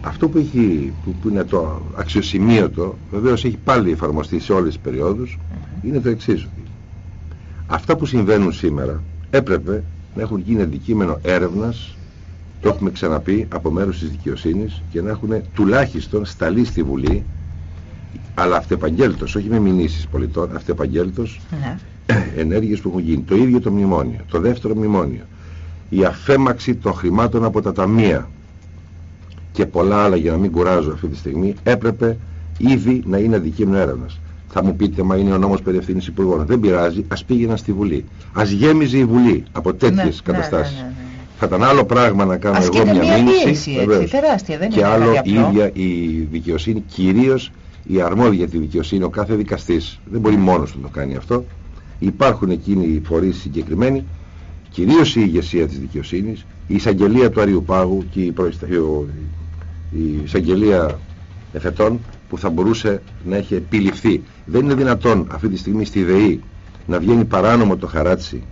Αυτό που, έχει, που, που είναι το αξιοσημείωτο, βεβαίως έχει πάλι εφαρμοστεί σε όλες τις περιόδους, είναι το εξής. Αυτά που συμβαίνουν σήμερα έπρεπε να έχουν γίνει αντικείμενο έρευνας, το έχουμε ξαναπεί, από μέρους της δικαιοσύνης και να έχουν τουλάχιστον σταλεί στη Βουλή, αλλά αυτεπαγγέλτος, όχι με μηνύσεις πολιτών, αυτεπαγγέλτος, ναι. ενέργειες που έχουν γίνει. Το ίδιο το μνημόνιο, το δεύτερο μνημόνιο η αφέμαξη των χρημάτων από τα ταμεία και πολλά άλλα για να μην κουράζω αυτή τη στιγμή έπρεπε ήδη να είναι αντικείμενο έρευνας. Θα μου πείτε, μα είναι ο νόμος περί ευθύνης υπουργών. Δεν πειράζει, ας πήγαιναν στη Βουλή. Ας γέμιζε η Βουλή από τέτοιες ναι, ναι καταστάσεις. Ναι, ναι, ναι, Θα ήταν άλλο πράγμα να κάνω εγώ μια μήνυση έτσι, τεράστια, δεν και άλλο η ίδια η δικαιοσύνη, κυρίως η αρμόδια για τη δικαιοσύνη, ο κάθε δικαστής. Δεν μπορεί μόνος του να το κάνει αυτό. Υπάρχουν εκείνοι οι φορείς συγκεκριμένοι κυρίως η ηγεσία της δικαιοσύνης, η εισαγγελία του Αριουπάγου και η, η εισαγγελία εφετών που θα μπορούσε να έχει επιληφθεί. Δεν είναι δυνατόν αυτή τη στιγμή στη ΔΕΗ να βγαίνει παράνομο το χαράτσι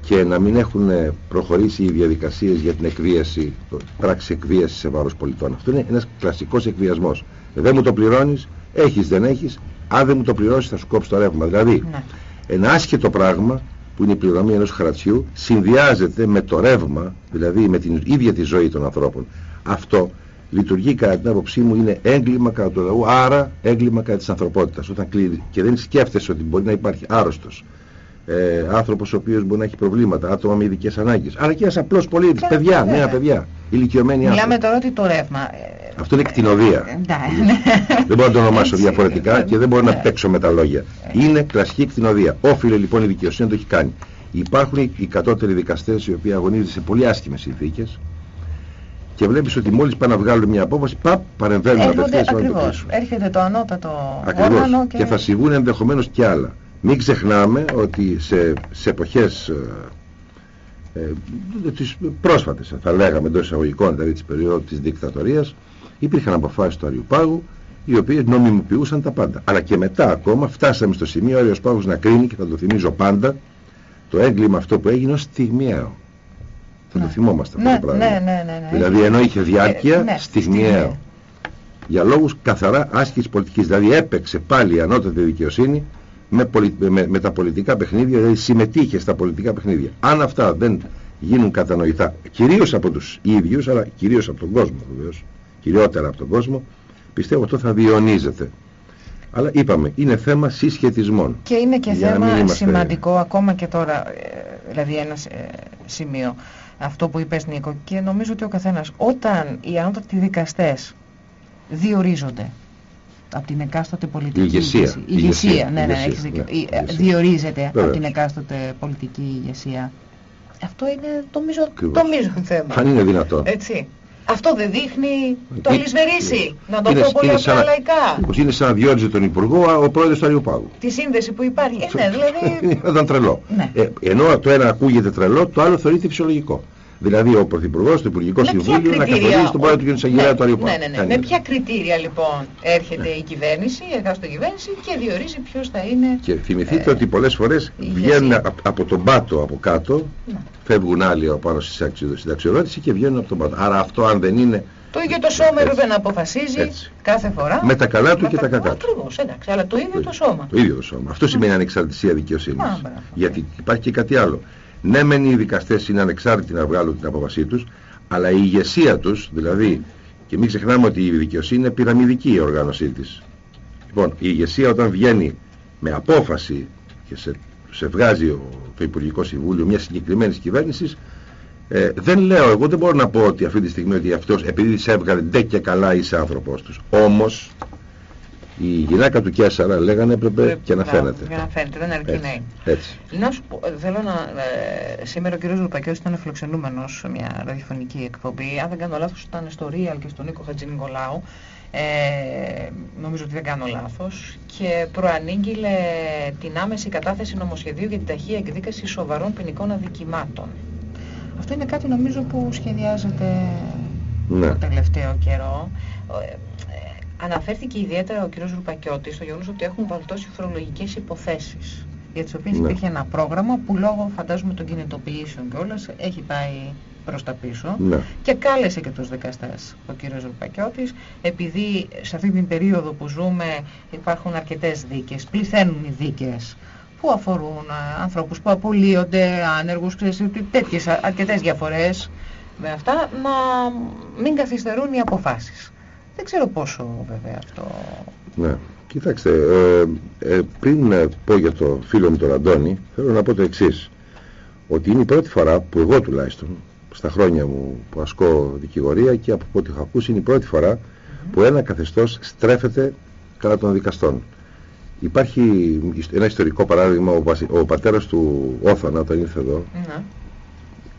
και να μην έχουν προχωρήσει οι διαδικασίες για την εκβίαση, πράξη εκβίασης σε βάρος πολιτών. Αυτό είναι ένας κλασικός εκβιασμός. Δεν μου το πληρώνεις, έχεις δεν έχεις, αν δεν μου το πληρώσεις θα σου κόψει το ρεύμα. Δηλαδή, ναι. ένα άσχετο πράγμα που είναι η πληρωμή ενός χαρατσιού συνδυάζεται με το ρεύμα, δηλαδή με την ίδια τη ζωή των ανθρώπων. Αυτό λειτουργεί κατά την άποψή μου είναι έγκλημα κατά του λαού, άρα έγκλημα κατά της ανθρωπότητας. Όταν κλείνει και δεν σκέφτεσαι ότι μπορεί να υπάρχει άρρωστος, ε, άνθρωπος ο οποίος μπορεί να έχει προβλήματα, άτομα με ειδικές ανάγκες, αλλά και ένας απλός πολίτης, παιδιά, νέα παιδιά, ηλικιωμένοι άνθρωποι. Μιλάμε τώρα ότι το ρεύμα... Ε, Αυτό είναι κτηνοδία. Ε, ναι. δεν μπορώ να το ονομάσω διαφορετικά και δεν μπορώ να ναι. παίξω με τα λόγια. Είναι κλασική κτηνοδία. Όφιλε λοιπόν η δικαιοσύνη να το έχει κάνει. Υπάρχουν οι κατώτεροι δικαστές οι οποίοι αγωνίζονται σε πολύ άσχημες συνθήκες και βλέπεις ότι μόλις πάνε να βγάλουν μια απόφαση, παπ, παρεμβαίνουν απευθείας να το Έρχεται το ανώτατο Ακριβώς. όργανο και... και θα συμβούν ενδεχομένως και άλλα. Μην ξεχνάμε ότι σε, σε εποχές ε, ε, τις πρόσφατες θα λέγαμε εντός εισαγωγικών δηλαδή της περίοδου της δικτατορίας υπήρχαν αποφάσεις του Αριουπάγου οι οποίες νομιμοποιούσαν τα πάντα. Αλλά και μετά ακόμα φτάσαμε στο σημείο ο Αριοσπάγος να κρίνει και θα το θυμίζω πάντα το έγκλημα αυτό που έγινε ως στιγμιαίο. Θα το ναι. θυμόμαστε αυτό ναι, το πράγμα. Ναι, ναι, ναι, δηλαδή ενώ είχε διάρκεια, ε, ναι, στιγμιαίο. Για λόγους καθαρά άσκησης πολιτικής. Δηλαδή έπαιξε πάλι η ανώτατη δικαιοσύνη με, με, με, τα πολιτικά παιχνίδια, δηλαδή συμμετείχε στα πολιτικά παιχνίδια. Αν αυτά δεν γίνουν κατανοητά, κυρίως από τους ίδιους, αλλά κυρίως από τον κόσμο βεβαίως, κυριότερα από τον κόσμο, πιστεύω αυτό θα διονύζεται. Αλλά είπαμε, είναι θέμα συσχετισμών. Και είναι και θέμα σημαντικό ακόμα και τώρα, ε, δηλαδή ένα ε, σημείο, αυτό που είπες Νίκο, και νομίζω ότι ο καθένας, όταν οι ανώτατοι δικαστές διορίζονται από την εκάστοτε πολιτική Η ηγεσία. ηγεσία. Η ηγεσία, ναι, ναι, ηγεσία, έχεις δίκιο. ναι, Η- ε, ηγεσία. Διορίζεται από Βεβαίως. την εκάστοτε πολιτική ηγεσία. Αυτό είναι το μείζον, Ακριβώς. το μείζον θέμα. Αν είναι δυνατό. Έτσι. Αυτό δεν δείχνει το Ε, αλυσβερίσι. Να το είναι- πω πολύ είναι απλά σαν να- λαϊκά. Μήπως είναι σαν να διόριζε τον Υπουργό ο πρόεδρος του Αριοπάγου. Τη σύνδεση που υπάρχει. Ε, ναι, δηλαδή. Ήταν τρελό. Ναι. Ε, ενώ το ένα ακούγεται τρελό, το άλλο θεωρείται φυσιολογικό. Δηλαδή ο Πρωθυπουργός του Υπουργικό με ποια Συμβούλιο να κριτήρια. καθορίζει τον πρόεδρο του κ. Σαγγελέα Ναι, του Αριοπάγου. Ναι, ναι, ναι. Κάνει Με αυτό. ποια κριτήρια λοιπόν έρχεται η κυβέρνηση, η εργάστο κυβέρνηση και διορίζει ποιος θα είναι. Και θυμηθείτε Ε, ότι πολλές φορές η βγαίνουν ηγεσία. απ- από τον πάτο από κάτω, Ναι. φεύγουν άλλοι από πάνω στη συνταξιο- συνταξιοδότηση και βγαίνουν από τον πάτο. Άρα αυτό αν δεν είναι Το ίδιο το σώμα Έτσι. έπρεπε να αποφασίζει Έτσι. κάθε φορά. με τα καλά του και τα κακά του. Ακριβώς, εντάξει, αλλά το ίδιο το σώμα. Το ίδιο το σώμα. Αυτό σημαίνει ανεξαρτησία δικαιοσύνης. Α, μπράβο. Γιατί υπάρχει και κάτι άλλο. Ναι, μεν οι δικαστές είναι ανεξάρτητοι να βγάλουν την απόφασή τους, αλλά η ηγεσία τους, δηλαδή, και μην ξεχνάμε ότι η δικαιοσύνη είναι πυραμιδική η οργάνωσή της. Λοιπόν, η ηγεσία όταν βγαίνει με απόφαση και σε, σε βγάζει ο, το Υπουργικό Συμβούλιο μιας συγκεκριμένης κυβέρνησης, ε, δεν λέω, εγώ δεν μπορώ να πω ότι αυτή τη στιγμή ότι αυτός επειδή σε έβγαλε ντε και καλά είσαι άνθρωπός τους. Όμως η γυναίκα του Κέσσαρα λέγανε έπρεπε και να Μπράβο, φαίνεται. Για να φαίνεται, δεν αρκεί Έτσι. να είναι. Έτσι. Να σου πω, ε, θέλω να. Ε, σήμερα ο κ. Λουπακιός ήταν φιλοξενούμενος σε μια ραδιοφωνική εκπομπή. Αν δεν κάνω λάθος, ήταν στο Real και στον Νίκο Χατζηνικολάου. Ε, νομίζω ότι δεν κάνω λάθος. Και προανήγγειλε την άμεση κατάθεση νομοσχεδίου για την ταχεία εκδίκαση σοβαρών ποινικών αδικημάτων. Αυτό είναι κάτι νομίζω που σχεδιάζεται Ναι. το τελευταίο καιρό. Ε, ε, αναφέρθηκε ιδιαίτερα ο κ. Ρουπακιώτης στο γεγονός ότι έχουν βαλτώσει φορολογικές υποθέσεις για τις οποίες Ναι. υπήρχε ένα πρόγραμμα που λόγω φαντάζομαι των κινητοποιήσεων και όλας έχει πάει προς τα πίσω Ναι. και κάλεσε και τους δικαστές ο κύριος Ρουπακιώτης επειδή σε αυτή την περίοδο που ζούμε υπάρχουν αρκετές δίκες, πληθαίνουν οι δίκες που αφορούν ε, ανθρώπους που απολύονται, άνεργους, ξέρεις, ότι τέτοιες α- αρκετές διαφορές με αυτά να μην καθυστερούν οι αποφάσεις. Δεν ξέρω πόσο βέβαια αυτό... Ναι. Κοιτάξτε, ε, ε, πριν ε, πω για το φίλο μου τον Αντώνη, θέλω να πω το εξής. Ότι είναι η πρώτη φορά που εγώ τουλάχιστον, στα χρόνια μου που ασκώ δικηγορία και από ό,τι έχω ακούσει, είναι η πρώτη φορά που ένα καθεστώς στρέφεται κατά των δικαστών. Υπάρχει ένα ιστορικό παράδειγμα, ο, βασι- ο πατέρας του Όθανα όταν ήρθε εδώ Ναι.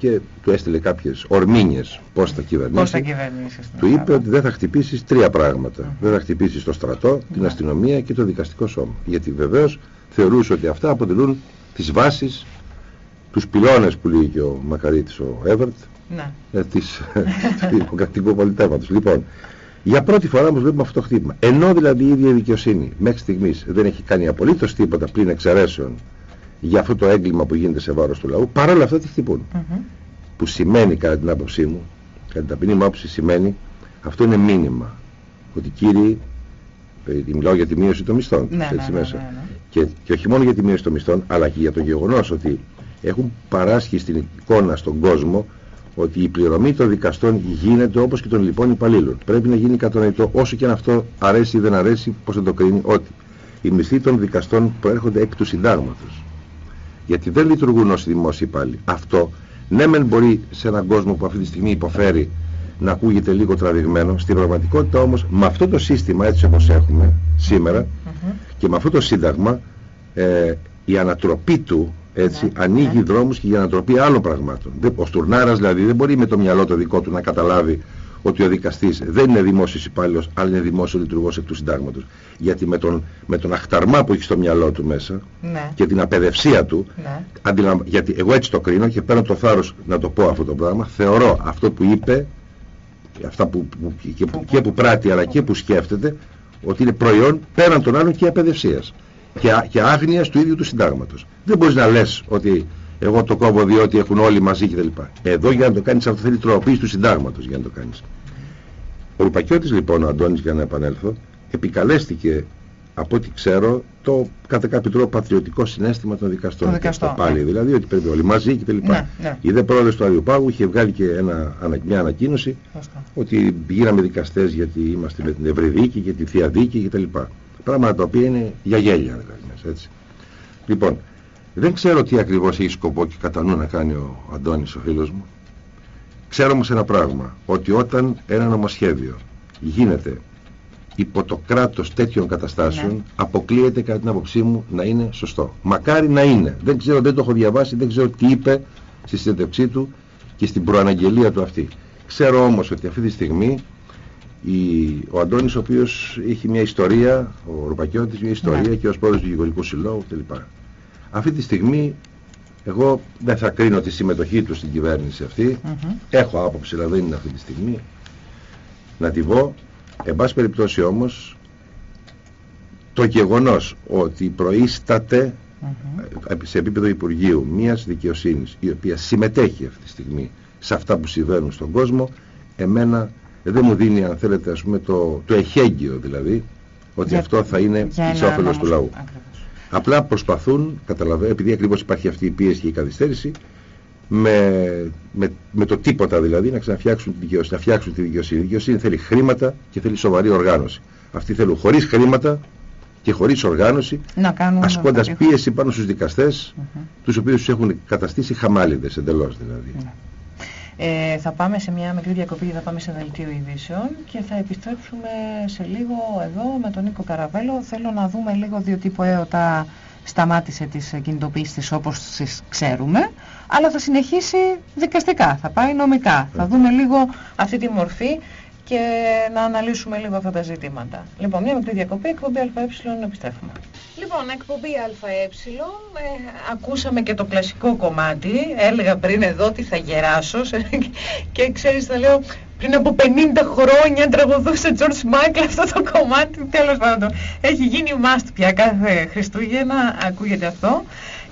Και του έστειλε κάποιες ορμήνιες πώς θα κυβερνήσεις. Πώς θα κυβερνήσεις την Του είπε Ελλάδα. ότι δεν θα χτυπήσεις τρία πράγματα. Δεν θα χτυπήσεις το στρατό, την Ναι. αστυνομία και το δικαστικό σώμα. Γιατί βεβαίως θεωρούσε ότι αυτά αποτελούν τις βάσεις, τους πυλώνες που λέει και ο Μακαρίτης ο Εύερτ, Ναι. ε, της, του δημοκρατικού πολιτεύματος. Λοιπόν, για πρώτη φορά όμως βλέπουμε αυτό το χτύπημα. Ενώ δηλαδή η ίδια η δικαιοσύνη μέχρι στιγμής δεν έχει κάνει απολύτως τίποτα πλην εξαιρέσεων για αυτό το έγκλημα που γίνεται σε βάρος του λαού, παρόλα αυτά τη χτυπούν Μμμ. που σημαίνει κατά την άποψή μου, κατά την ταπεινή μου άποψη σημαίνει, αυτό είναι μήνυμα. Ότι κύριοι, ε, μιλάω για τη μείωση των μισθών, Ναι, έτσι ναι, ναι, μέσα. ναι, ναι. Και, και όχι μόνο για τη μείωση των μισθών, αλλά και για το γεγονός ότι έχουν παράσχει στην εικόνα στον κόσμο ότι η πληρωμή των δικαστών γίνεται όπως και των λοιπών υπαλλήλων. Πρέπει να γίνει κατανοητό, όσο και αν αυτό αρέσει ή δεν αρέσει, πώς θα το κρίνει, ότι οι μισθοί των δικαστών προέρχονται εκ του συντάγματος γιατί δεν λειτουργούν ως δημόσιοι πάλι. Αυτό ναι μεν μπορεί σε έναν κόσμο που αυτή τη στιγμή υποφέρει να ακούγεται λίγο τραβηγμένο, στην πραγματικότητα όμως με αυτό το σύστημα έτσι όπως έχουμε σήμερα Μμμ. και με αυτό το σύνταγμα ε, η ανατροπή του έτσι, Ναι, ανοίγει ναι. δρόμους και για ανατροπή άλλων πραγμάτων. Δεν- Ο Στουρνάρας δηλαδή δεν μπορεί με το μυαλό το δικό του να καταλάβει ότι ο δικαστής δεν είναι δημόσιος υπάλληλος αλλά είναι δημόσιος λειτουργός εκ του συντάγματος. Γιατί με τον, με τον αχταρμά που έχει στο μυαλό του μέσα Ναι. και την απεδευσία του Ναι. αντιλαμβ... γιατί εγώ έτσι το κρίνω και παίρνω το θάρρος να το πω αυτό το πράγμα θεωρώ αυτό που είπε αυτά που, που- και, που, και που πράττει αλλά και που σκέφτεται ότι είναι προϊόν πέραν των άλλων και απεδευσίας και, α- και άγνοιας του ίδιου του συντάγματος δεν μπορείς να λες ότι εγώ το κόβω διότι έχουν όλοι μαζί κτλ. Εδώ για να το κάνεις αυτό θέλει τροποποίηση του συντάγματος για να το κάνεις. Ο Ρουπακιώτης λοιπόν, ο Αντώνης για να επανέλθω, επικαλέστηκε από ό,τι ξέρω το κατά κάποιο τρόπο πατριωτικό συνέστημα των δικαστών. Των δικαστών, Και πάλι ναι. δηλαδή ότι πρέπει όλοι μαζί κτλ. Ναι, ναι. Η δε πρόεδρος του Αριοπάγου είχε βγάλει και ένα, ανα- μια ανακοίνωση Σωστά. ότι γίναμε δικαστές γιατί είμαστε με την Ευρυδίκη και τη Θεία Δίκη κτλ. Πράγματα τα οποία είναι για γέλια, αν κάνεις, έτσι. Λοιπόν, δεν ξέρω τι ακριβώς έχει σκοπό και κατά νου να κάνει ο Αντώνης ο φίλος μου. Ξέρω όμως ένα πράγμα, ότι όταν ένα νομοσχέδιο γίνεται υπό το κράτος τέτοιων καταστάσεων ναι. αποκλείεται κατά την άποψή μου να είναι σωστό. Μακάρι να είναι. Δεν ξέρω, δεν το έχω διαβάσει, δεν ξέρω τι είπε στη συνέντευξή του και στην προαναγγελία του αυτή. Ξέρω όμως ότι αυτή τη στιγμή η, ο Αντώνης ο οποίος έχει μια ιστορία, ο Ρουπακιώτης μια ιστορία ναι. και ως πρόεδρος του Γηγορικού Συλλόγου κλπ. Αυτή τη στιγμή εγώ δεν θα κρίνω τη συμμετοχή τους στην κυβέρνηση αυτή. Έχω άποψη, αλλά δεν είναι αυτή τη στιγμή. Να τη πω. Εν πάση περιπτώσει όμως, το γεγονός ότι προείσταται σε επίπεδο Υπουργείου μιας δικαιοσύνης η οποία συμμετέχει αυτή τη στιγμή σε αυτά που συμβαίνουν στον κόσμο εμένα δεν μου δίνει αν θέλετε ας πούμε το, το εχέγγυο δηλαδή ότι αυτό θα είναι εις όφελος του λαού. Απλά προσπαθούν, καταλαβαίνω, επειδή ακριβώς υπάρχει αυτή η πίεση και η καθυστέρηση, με, με, με το τίποτα δηλαδή να ξαναφτιάξουν τη δικαιοσύνη. Να φτιάξουν τη δικαιοσύνη. Η δικαιοσύνη θέλει χρήματα και θέλει σοβαρή οργάνωση. Αυτοί θέλουν χωρίς χρήματα και χωρίς οργάνωση, ασκώντας πίεση πάνω στους δικαστές, mm τους οποίους έχουν καταστήσει χαμάλιδες εντελώς δηλαδή. Ναι. Ε, θα πάμε σε μια μικρή διακοπή θα πάμε σε δελτίο ειδήσεων και θα επιστρέψουμε σε λίγο εδώ με τον Νίκο Καραβέλο. Θέλω να δούμε λίγο διότι η ΕΟΤΑ σταμάτησε τις κινητοποιήσεις όπως τις ξέρουμε, αλλά θα συνεχίσει δικαστικά, θα πάει νομικά. Θα δούμε λίγο αυτή τη μορφή και να αναλύσουμε λίγο αυτά τα ζητήματα. Λοιπόν, μια μικρή διακοπή, εκπομπή ΑΕ, επιστρέφουμε. Λοιπόν, εκπομπή ΑΕ, ε, ακούσαμε και το κλασικό κομμάτι, έλεγα πριν εδώ ότι θα γεράσω και ξέρεις θα λέω πριν από 50 χρόνια τραγουδούσε George Michael αυτό το κομμάτι, τέλος πάντων. Έχει γίνει must πια κάθε Χριστούγεννα, ακούγεται αυτό.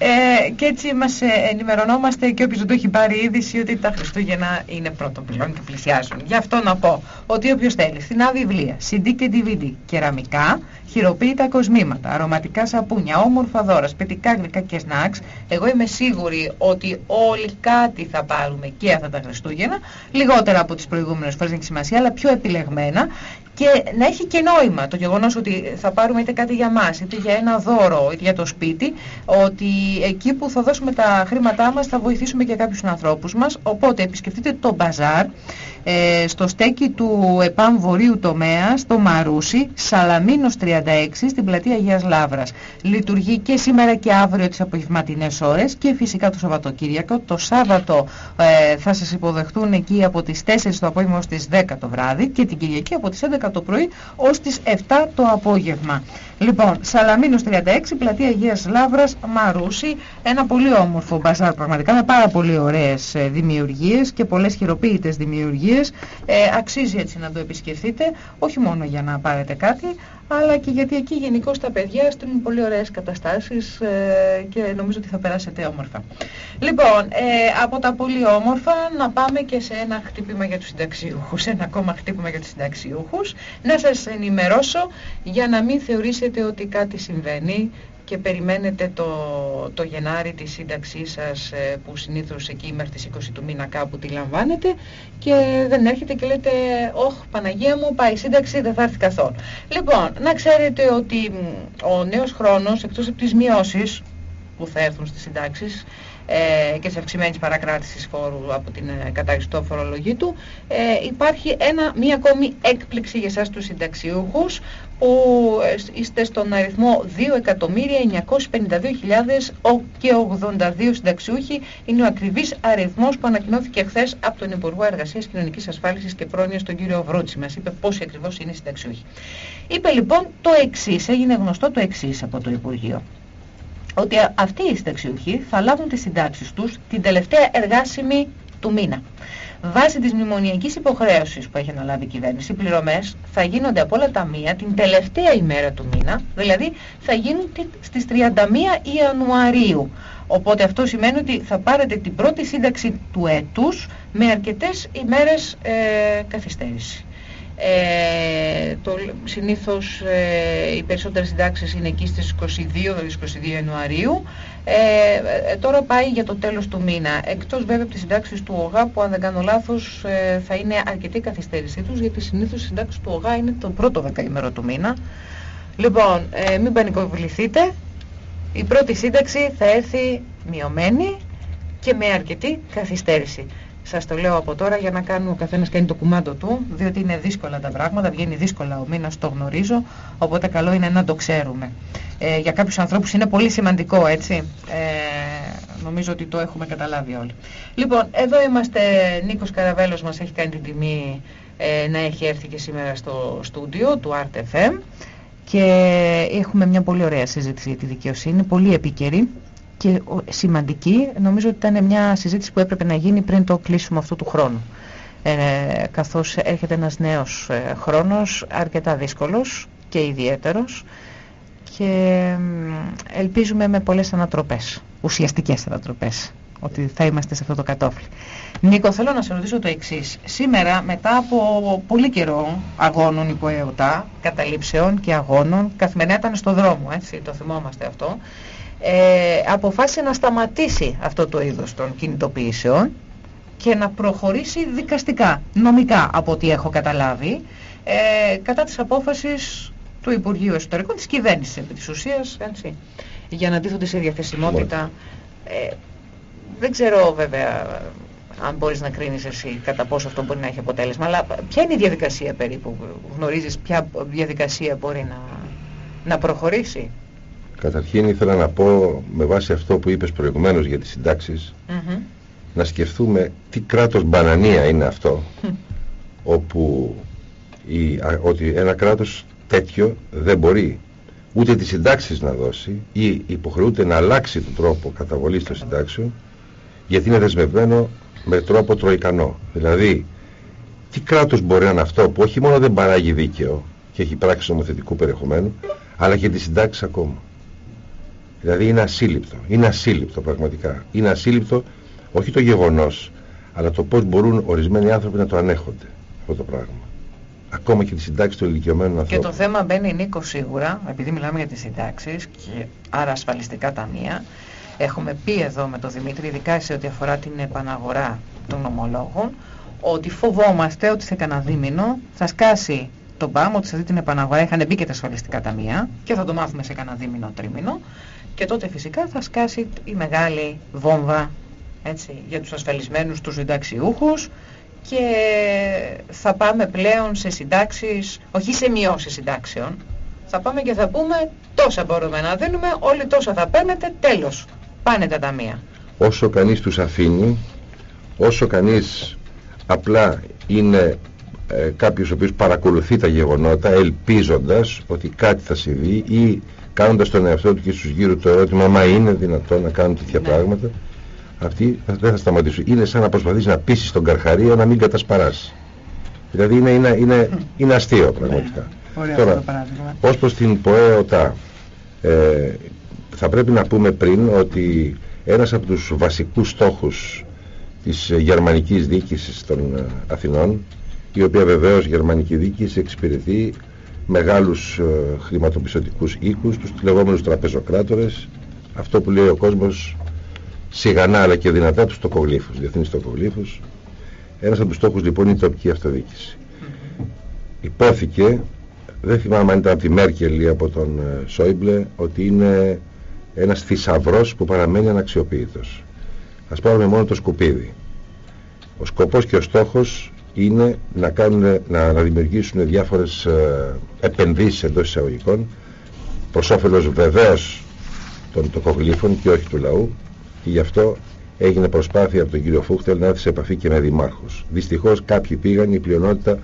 Ε, και έτσι μας ε, ενημερωνόμαστε και όποιος δεν το έχει πάρει είδηση ότι τα Χριστούγεννα είναι πρώτο πλέον και πλησιάζουν. Γι' αυτό να πω ότι όποιος θέλει φθηνά βιβλία, CD και DVD, κεραμικά, χειροποίητα κοσμήματα, αρωματικά σαπούνια, όμορφα δώρα, σπιτικά γλυκά και σνακς, εγώ είμαι σίγουρη ότι όλοι κάτι θα πάρουμε και αυτά τα Χριστούγεννα, λιγότερα από τις προηγούμενες φορές, δεν έχει σημασία, αλλά πιο επιλεγμένα και να έχει και νόημα το γεγονός ότι θα πάρουμε είτε κάτι για μας, είτε για ένα δώρο, είτε για το σπίτι, ότι εκεί που θα δώσουμε τα χρήματά μας θα βοηθήσουμε και κάποιους ανθρώπους μας. Οπότε επισκεφτείτε το μπαζάρ ε, στο στέκι του ΕΠΑΜ Βορείου τομέα, στο Μαρούσι, Σαλαμίνος 36, στην πλατεία Αγίας Λάβρας. Λειτουργεί και σήμερα και αύριο τις απογευματινές ώρες και φυσικά το Σαββατοκύριακο. Το Σάββατο ε, θα σας υποδεχτούν εκεί από τις 4 το απόγευμα ως τις 10 το βράδυ και την Κυριακή από τις 11 το πρωί ως τις 7 το απόγευμα. Λοιπόν, Σαλαμίνος 36, πλατεία Αγίας Λάβρας, Μαρούσι, ένα πολύ όμορφο μπαζάρ πραγματικά με πάρα πολύ ωραίες ε, δημιουργίες και πολλές χειροποίητες δημιουργίες. Ε, αξίζει έτσι να το επισκεφτείτε, όχι μόνο για να πάρετε κάτι, αλλά και γιατί εκεί γενικώς τα παιδιά στείλουν πολύ ωραίες καταστάσεις ε, και νομίζω ότι θα περάσετε όμορφα. Λοιπόν, ε, από τα πολύ όμορφα να πάμε και σε ένα χτύπημα για τους συνταξιούχους, ένα ακόμα χτύπημα για τους συνταξιούχους, να σας ενημερώσω για να μην θεωρήσετε ότι κάτι συμβαίνει και περιμένετε το, το Γενάρη τη σύνταξή σας ε, που συνήθως εκεί μέχρι τις 20 του μήνα κάπου τη λαμβάνετε και δεν έρχεται και λέτε «Ωχ, Παναγία μου, πάει η σύνταξη, δεν θα έρθει καθόλου». Λοιπόν, να ξέρετε ότι ο νέος χρόνος, εκτός από τις μειώσεις που θα έρθουν στις συντάξεις, ε, και της αυξημένης παρακράτησης φόρου από την ε, καταριστό φορολογή του, ε, υπάρχει ένα, μία ακόμη έκπληξη για εσάς τους συνταξιούχους που ε, είστε στον αριθμό 2.952.000 και 82 συνταξιούχοι. Είναι ο ακριβής αριθμός που ανακοινώθηκε χθες από τον Υπουργό Εργασίας Κοινωνικής Ασφάλισης και Πρόνοιας, τον κύριο Βρούτση. Μας είπε πόσοι ακριβώς είναι οι συνταξιούχοι. Είπε λοιπόν το εξής, έγινε γνωστό το εξής από το Υπουργείο ότι αυτοί οι συνταξιούχοι θα λάβουν τις συντάξεις τους την τελευταία εργάσιμη του μήνα. Βάσει της μνημονιακής υποχρέωσης που έχει αναλάβει η κυβέρνηση, οι πληρωμές θα γίνονται από όλα τα μία την τελευταία ημέρα του μήνα, δηλαδή θα γίνουν στις 31 Ιανουαρίου. Οπότε αυτό σημαίνει ότι θα πάρετε την πρώτη σύνταξη του έτους με αρκετές ημέρες ε, καθυστέρηση. Ε, το, συνήθως ε, οι περισσότερες συντάξεις είναι εκεί στις 22, δηλαδή 22 Ιανουαρίου. Ε, ε, τώρα πάει για το τέλος του μήνα. Εκτός βέβαια από τις συντάξεις του ΟΓΑ που αν δεν κάνω λάθος ε, θα είναι αρκετή καθυστέρησή τους γιατί συνήθως οι συντάξεις του ΟΓΑ είναι το πρώτο δεκαήμερο του μήνα. Λοιπόν, ε, μην πανικοβληθείτε. Η πρώτη σύνταξη θα έρθει μειωμένη και με αρκετή καθυστέρηση. Σας το λέω από τώρα για να κάνει ο καθένας κάνει το κουμάντο του, διότι είναι δύσκολα τα πράγματα, βγαίνει δύσκολα ο μήνας, το γνωρίζω, οπότε καλό είναι να το ξέρουμε. Ε, για κάποιους ανθρώπους είναι πολύ σημαντικό, έτσι. Ε, νομίζω ότι το έχουμε καταλάβει όλοι. Λοιπόν, εδώ είμαστε, Νίκος Καραβέλος μας έχει κάνει την τιμή ε, να έχει έρθει και σήμερα στο στούντιο του RTFM και έχουμε μια πολύ ωραία συζήτηση για τη δικαιοσύνη, πολύ επίκαιρη και σημαντική. Νομίζω ότι ήταν μια συζήτηση που έπρεπε να γίνει πριν το κλείσιμο αυτού του χρόνου. Ε, καθώς έρχεται ένας νέος ε, χρόνος αρκετά δύσκολος και ιδιαίτερος και ελπίζουμε με πολλές ανατροπές, ουσιαστικές ανατροπές ότι θα είμαστε σε αυτό το κατόφλι. Νίκο, θέλω να σε ρωτήσω το εξής. Σήμερα, μετά από πολύ καιρό αγώνων υπό ΕΟΤΑ, καταλήψεων και αγώνων, καθημερινά ήταν στο δρόμο, έτσι, το θυμόμαστε αυτό, ε, αποφάσισε να σταματήσει αυτό το είδος των κινητοποιήσεων και να προχωρήσει δικαστικά, νομικά από ό,τι έχω καταλάβει, ε, κατά της απόφασης του Υπουργείου Εσωτερικών, της κυβέρνησης επί της ουσίας, έτσι, για να αντίθονται σε διαθεσιμότητα. Ε, δεν ξέρω βέβαια αν μπορείς να κρίνεις εσύ κατά πόσο αυτό μπορεί να έχει αποτέλεσμα, αλλά ποια είναι η διαδικασία περίπου, γνωρίζεις ποια διαδικασία μπορεί να, να προχωρήσει; Καταρχήν ήθελα να πω με βάση αυτό που είπες προηγουμένως για τις συντάξεις να σκεφτούμε τι κράτος μπανανία είναι αυτό όπου η, ότι ένα κράτος τέτοιο δεν μπορεί ούτε τις συντάξεις να δώσει ή υποχρεούται να αλλάξει τον τρόπο καταβολής των συντάξεων γιατί είναι δεσμευμένο με τρόπο τροϊκανό. Δηλαδή, τι κράτος μπορεί να είναι αυτό που όχι μόνο δεν παράγει δίκαιο και έχει πράξη νομοθετικού περιεχομένου, αλλά και τις συντάξεις ακόμα. Δηλαδή είναι ασύλληπτο. Είναι ασύλληπτο πραγματικά. Είναι ασύλληπτο όχι το γεγονός, αλλά το πώς μπορούν ορισμένοι άνθρωποι να το ανέχονται αυτό το πράγμα. Ακόμα και τη συντάξη των ηλικιωμένων ανθρώπων. Και το θέμα μπαίνει Νίκο σίγουρα, επειδή μιλάμε για τις συντάξεις και άρα ασφαλιστικά ταμεία, έχουμε πει εδώ με τον Δημήτρη, ειδικά σε ό,τι αφορά την επαναγορά των ομολόγων, ότι φοβόμαστε ότι σε κανένα δίμηνο θα σκάσει τον ΠΑΜ, ότι σε αυτή την επαναγορά είχαν μπει και τα ασφαλιστικά ταμεία και θα το μάθουμε σε κανένα δίμηνο, τρίμηνο και τότε φυσικά θα σκάσει η μεγάλη βόμβα έτσι, για τους ασφαλισμένους, τους συνταξιούχους και θα πάμε πλέον σε συντάξεις, όχι σε μειώσεις συντάξεων, θα πάμε και θα πούμε τόσα μπορούμε να δίνουμε, όλοι τόσα θα παίρνετε, τέλος, πάνε τα ταμεία. Όσο κανείς τους αφήνει, όσο κανείς απλά είναι ε, κάποιος ο οποίος παρακολουθεί τα γεγονότα ελπίζοντας ότι κάτι θα συμβεί ή κάνοντας τον εαυτό του και στους γύρω το ερώτημα μα είναι δυνατόν να κάνουν τέτοια ναι. πράγματα αυτοί δεν θα σταματήσουν. Είναι σαν να προσπαθείς να πείσεις τον Καρχαρία να μην κατασπαράσει. Δηλαδή είναι, είναι, είναι, είναι αστείο ναι. πραγματικά. Ναι. Τώρα, ως προς την ΠΟΕΟΤΑ ε, θα πρέπει να πούμε πριν ότι ένας από τους βασικούς στόχους της γερμανικής διοίκησης των ε, Αθηνών η οποία βεβαίως γερμανική διοίκηση εξυπηρετεί μεγάλους ε, χρηματοπιστωτικούς οίκους, τους λεγόμενους τραπεζοκράτορες, αυτό που λέει ο κόσμος σιγανά αλλά και δυνατά τους τοκογλύφους, διεθνείς τοκογλύφους. Ένας από τους στόχους λοιπόν είναι η τοπική αυτοδιοίκηση. Υπόθηκε, δεν θυμάμαι αν ήταν από τη Μέρκελ ή από τον ε, Σόιμπλε, ότι είναι ένας θησαυρός που παραμένει αναξιοποιητός. Ας πάρουμε μόνο το σκουπίδι. Ο σκοπός και ο στόχος είναι να, κάνουν, να, να δημιουργήσουν διάφορες ε, επενδύσεις εντός εισαγωγικών προς όφελος βεβαίως των τοκογλύφων και όχι του λαού και γι' αυτό έγινε προσπάθεια από τον κύριο Φούχτελ να έρθει σε επαφή και με δημάρχους. Δυστυχώς κάποιοι πήγαν, η πλειονότητα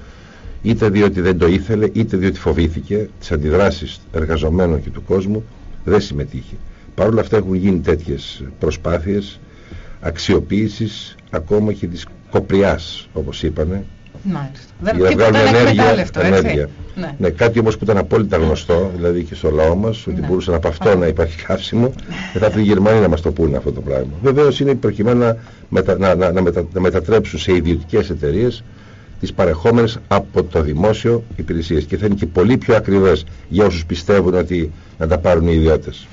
είτε διότι δεν το ήθελε είτε διότι φοβήθηκε τις αντιδράσεις εργαζομένων και του κόσμου δεν συμμετείχε. Παρ' όλα αυτά έχουν γίνει τέτοιες προσπάθειες αξιοποίησης ακόμα και της κοπριάς όπως είπανε Μάλιστα. Δεν τίποτα ενέργεια, ενέργεια. Ναι. ναι. κάτι όμως που ήταν απόλυτα γνωστό, δηλαδή και στο λαό μας, ότι ναι. μπορούσε από αυτό να υπάρχει καύσιμο, και θα έρθουν οι Γερμανοί να μας το πούνε αυτό το πράγμα. Βεβαίως είναι προκειμένου να, μετα, να, να, να, μετα, να μετατρέψουν σε ιδιωτικές εταιρείες τις παρεχόμενες από το δημόσιο υπηρεσίες και θα είναι και πολύ πιο ακριβές για όσους πιστεύουν ότι να τα πάρουν οι ιδιώτες.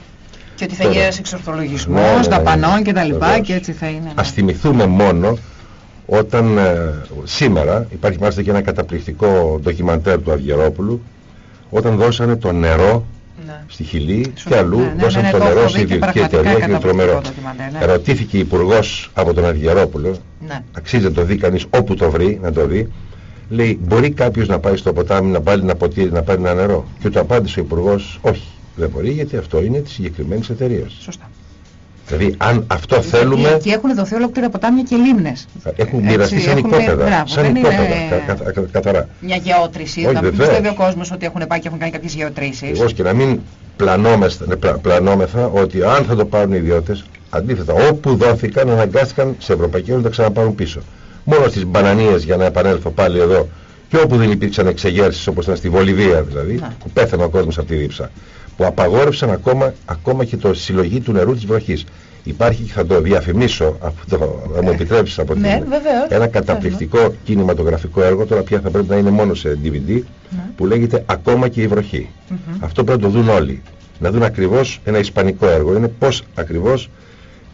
Και ότι θα γίνει ένας εξορθολογισμός, ναι, ναι, δαπανών και τα λοιπά και έτσι θα είναι. Ναι. Ας θυμηθούμε μόνο όταν ε, σήμερα υπάρχει μάλιστα και ένα καταπληκτικό ντοκιμαντέρ του Αυγερόπουλου όταν δώσανε το νερό ναι. στη Χιλή και αλλού ναι, ναι, δώσαν ναι, το νερό σε ιδιωτική εταιρεία και είναι τρομερό. Ναι. Ρωτήθηκε υπουργός από τον Αυγερόπουλο, ναι. αξίζει να το δει κανείς όπου το βρει, να το δει. Λέει, μπορεί κάποιος να πάει στο ποτάμι να πάρει ένα ποτήρι να πάρει ένα νερό; Και του απάντησε ο υπουργός, όχι, δεν μπορεί γιατί αυτό είναι της συγκεκριμένης εταιρείας. Σωστά. Δηλαδή, αν αυτό θέλουμε. Και έχουν δοθεί ολόκληρα ποτάμια και λίμνες. Έχουν μοιραστεί σαν οικόπεδα. Σαν οικόπεδα, καθαρά. Μια γεώτρηση. Να μην πιστεύει ο κόσμος ότι έχουν πάει και έχουν κάνει κάποιες γεωτρήσεις. Εγώ και να μην πλανόμεθα ότι αν θα το πάρουν οι ιδιώτες, αντίθετα, όπου δόθηκαν, αναγκάστηκαν σε Ευρωπαϊκή Ένωση να τα ξαναπάρουν πίσω. Μόνο στις μπανανίες για να επανέλθω πάλι εδώ και όπου δεν υπήρξαν εξεγέρσεις όπως ήταν στη Βολιβία δηλαδή, που πέθανε ο κόσμος από τη δίψα που απαγόρευσαν ακόμα, ακόμα και το συλλογή του νερού της βροχής. Υπάρχει και θα το διαφημίσω, αυτό, αν μου ε, επιτρέψεις από ναι, ένα καταπληκτικό κινηματογραφικό έργο, τώρα πια θα πρέπει να είναι μόνο σε DVD, ναι. που λέγεται «Ακόμα και η βροχή». Αυτό πρέπει να το δουν όλοι. Να δουν ακριβώς ένα ισπανικό έργο. Είναι πώς ακριβώς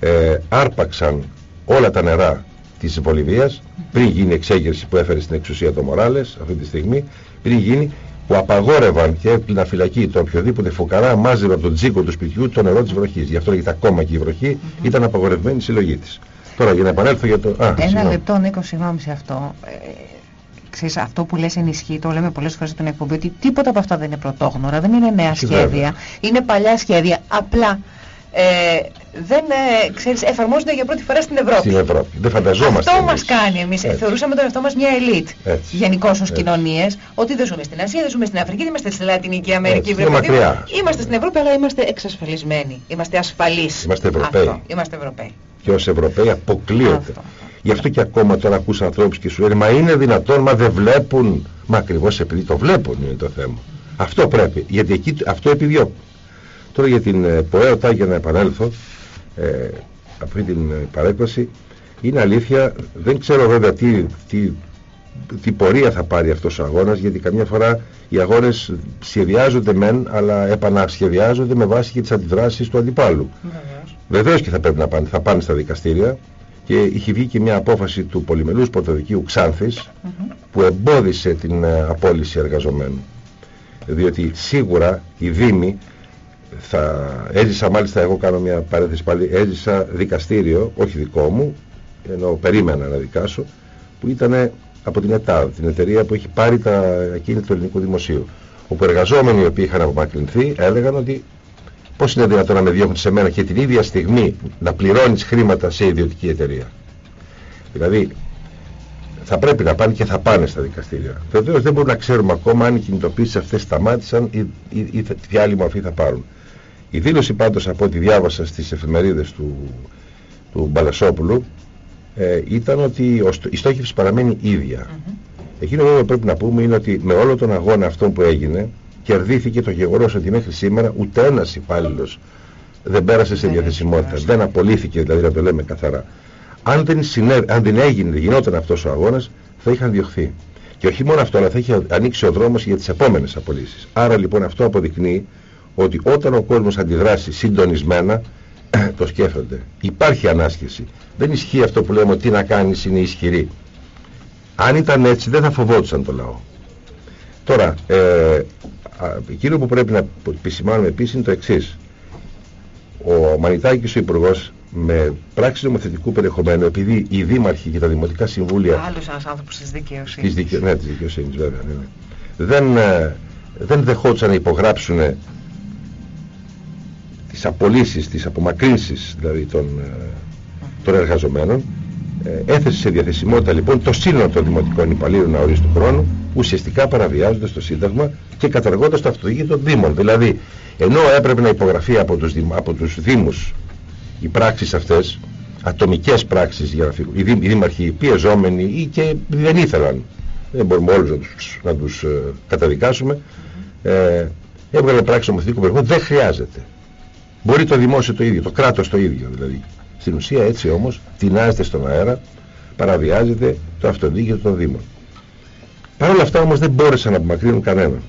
ε, άρπαξαν όλα τα νερά της Βολιβίας, πριν γίνει η εξέγερση που έφερε στην εξουσία των Μοράλες αυτή τη στιγμή, πριν γίνει που απαγόρευαν και έπλυνα φυλακή το οποιοδήποτε φουκαρά μάζευε από τον τζίκο του σπιτιού το νερό της βροχής. Γι' αυτό λέγεται ακόμα και η βροχή mm -hmm. ήταν απαγορευμένη η συλλογή της. Τώρα για να επανέλθω για το... Α, Ένα συγγνώμη. λεπτό Νίκο, συγγνώμη σε αυτό. Ε, ξέρεις, αυτό που λες ενισχύει, το λέμε πολλές φορές στην εκπομπή, ότι τίποτα από αυτά δεν είναι πρωτόγνωρα, δεν είναι νέα σχέδια, είναι παλιά σχέδια. Απλά ε, δεν ε, ξέρεις, εφαρμόζονται για πρώτη φορά στην Ευρώπη. Στην Ευρώπη. Δεν φανταζόμαστε. Αυτό μας κάνει εμείς. Έτσι. Θεωρούσαμε τον εαυτό μας μια ελίτ. Γενικώς ως κοινωνίες. Ότι δεν ζούμε στην Ασία, δεν ζούμε στην Αφρική, δεν είμαστε στη Λατινική Αμερική. Έτσι. Μακριά. Είμαστε στην Ευρώπη, αλλά είμαστε εξασφαλισμένοι. Είμαστε ασφαλείς. Είμαστε Ευρωπαίοι. Αυτό. Είμαστε Ευρωπαίοι. Και ως Ευρωπαίοι αποκλείεται. Αυτό. Γι' αυτό και ακόμα τώρα ακούς ανθρώπους και σου λένε Μα είναι δυνατόν, μα δεν βλέπουν. Μα ακριβώς επειδή το βλέπουν είναι το θέμα. Αυτό πρέπει. Γιατί εκεί αυτό επιδιώκουν. Τώρα για την ε, ΠΟΕΟΤΑ για να επανέλθω ε, από αυτή την ε, παρέκβαση είναι αλήθεια, δεν ξέρω βέβαια τι, τι, τι πορεία θα πάρει αυτός ο αγώνας γιατί καμιά φορά οι αγώνες σχεδιάζονται μεν αλλά επανασχεδιάζονται με βάση και τις αντιδράσεις του αντιπάλου. Βεβαίως και θα πρέπει να πάνε, θα πάνε στα δικαστήρια και είχε βγει και μια απόφαση του πολυμελούς πρωτοδικείου Ξάνθης που εμπόδισε την απόλυση εργαζομένων. Διότι σίγουρα οι Δήμοι θα έζησα μάλιστα εγώ κάνω μια παρένθεση πάλι έζησα δικαστήριο όχι δικό μου ενώ περίμενα να δικάσω που ήταν από την ΕΤΑΔ την εταιρεία που έχει πάρει τα ακίνητα του ελληνικού δημοσίου όπου εργαζόμενοι οι οποίοι είχαν απομακρυνθεί έλεγαν ότι πώς είναι δυνατόν να με διώχνουν σε μένα και την ίδια στιγμή να πληρώνεις χρήματα σε ιδιωτική εταιρεία δηλαδή θα πρέπει να πάνε και θα πάνε στα δικαστήρια. Βεβαίω δεν μπορούμε να ξέρουμε ακόμα αν οι κινητοποίησει αυτέ σταμάτησαν ή, ή, ή τι άλλη μορφή θα πάρουν. Η δήλωση πάντως από ό,τι διάβασα στις εφημερίδες του, του Μπαλασόπουλου ε, ήταν ότι ο, η στόχευση παραμένει ίδια. Mm Εκείνο που πρέπει να πούμε είναι ότι με όλο τον αγώνα αυτό που έγινε κερδίθηκε το γεγονός ότι μέχρι σήμερα ούτε ένας υπάλληλος δεν πέρασε σε διαθεσιμότητα, δεν απολύθηκε δηλαδή να το λέμε καθαρά. Αν δεν, αν δεν έγινε, δεν γινόταν αυτός ο αγώνας θα είχαν διωχθεί. Και όχι μόνο αυτό, αλλά θα είχε ανοίξει ο δρόμος για τις επόμενες απολύσεις. Άρα λοιπόν αυτό αποδεικνύει ότι όταν ο κόσμος αντιδράσει συντονισμένα το σκέφτονται. Υπάρχει ανάσχεση. Δεν ισχύει αυτό που λέμε ότι τι να κάνεις είναι ισχυρή. Αν ήταν έτσι δεν θα φοβόντουσαν το λαό. Τώρα, ε, εκείνο που πρέπει να επισημάνουμε επίσης είναι το εξής. Ο Μανιτάκης ο Υπουργός με πράξη νομοθετικού περιεχομένου, επειδή οι δήμαρχοι και τα δημοτικά συμβούλια... Άλλος ένας άνθρωπος της δικαιοσύνης. Της δικαι... Ναι, της δικαιοσύνης βέβαια. Ναι, ναι. Δεν, ε, δεν δεχόντουσαν να υπογράψουν τις απολύσεις, τις απομακρύνσεις δηλαδή των, ε, των εργαζομένων ε, έθεσε σε διαθεσιμότητα λοιπόν το σύνολο των δημοτικών υπαλλήλων αορίστου χρόνου ουσιαστικά παραβιάζοντας το Σύνταγμα και καταργώντας το αυτοδίκη των Δήμων. Δηλαδή, ενώ έπρεπε να υπογραφεί από τους, από τους Δήμους οι πράξεις αυτές, ατομικές πράξεις για να φύγουν, οι, δήμ, οι δήμαρχοι πιεζόμενοι ή και δεν ήθελαν, δεν μπορούμε όλους να τους, να τους ε, καταδικάσουμε, ε, έβγαλε πράξη νομοθετικού περιεχομένου, δεν χρειάζεται. Μπορεί το δημόσιο το ίδιο, το κράτος το ίδιο δηλαδή. Στην ουσία έτσι όμως τεινάζεται στον αέρα, παραβιάζεται το αυτοδίκαιο των Δήμων. Παρ' όλα αυτά όμως δεν μπόρεσαν να απομακρύνουν κανέναν.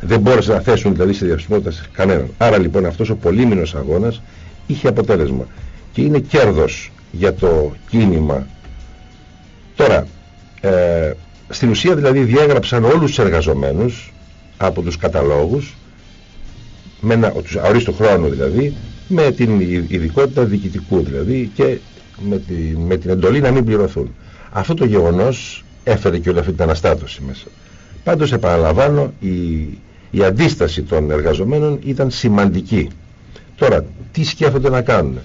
Δεν μπόρεσαν να θέσουν δηλαδή σε διαψημότητα κανέναν. Άρα λοιπόν αυτός ο πολύμηνος αγώνας είχε αποτέλεσμα. Και είναι κέρδος για το κίνημα. Τώρα, ε, στην ουσία δηλαδή διέγραψαν όλους τους εργαζομένους από τους καταλόγους με ένα, τους αορίστο χρόνο δηλαδή, με την ειδικότητα διοικητικού δηλαδή και με, τη, με την εντολή να μην πληρωθούν. Αυτό το γεγονός έφερε και όλη αυτή την αναστάτωση μέσα. Πάντως επαναλαμβάνω η, η αντίσταση των εργαζομένων ήταν σημαντική. Τώρα, τι σκέφτονται να κάνουν;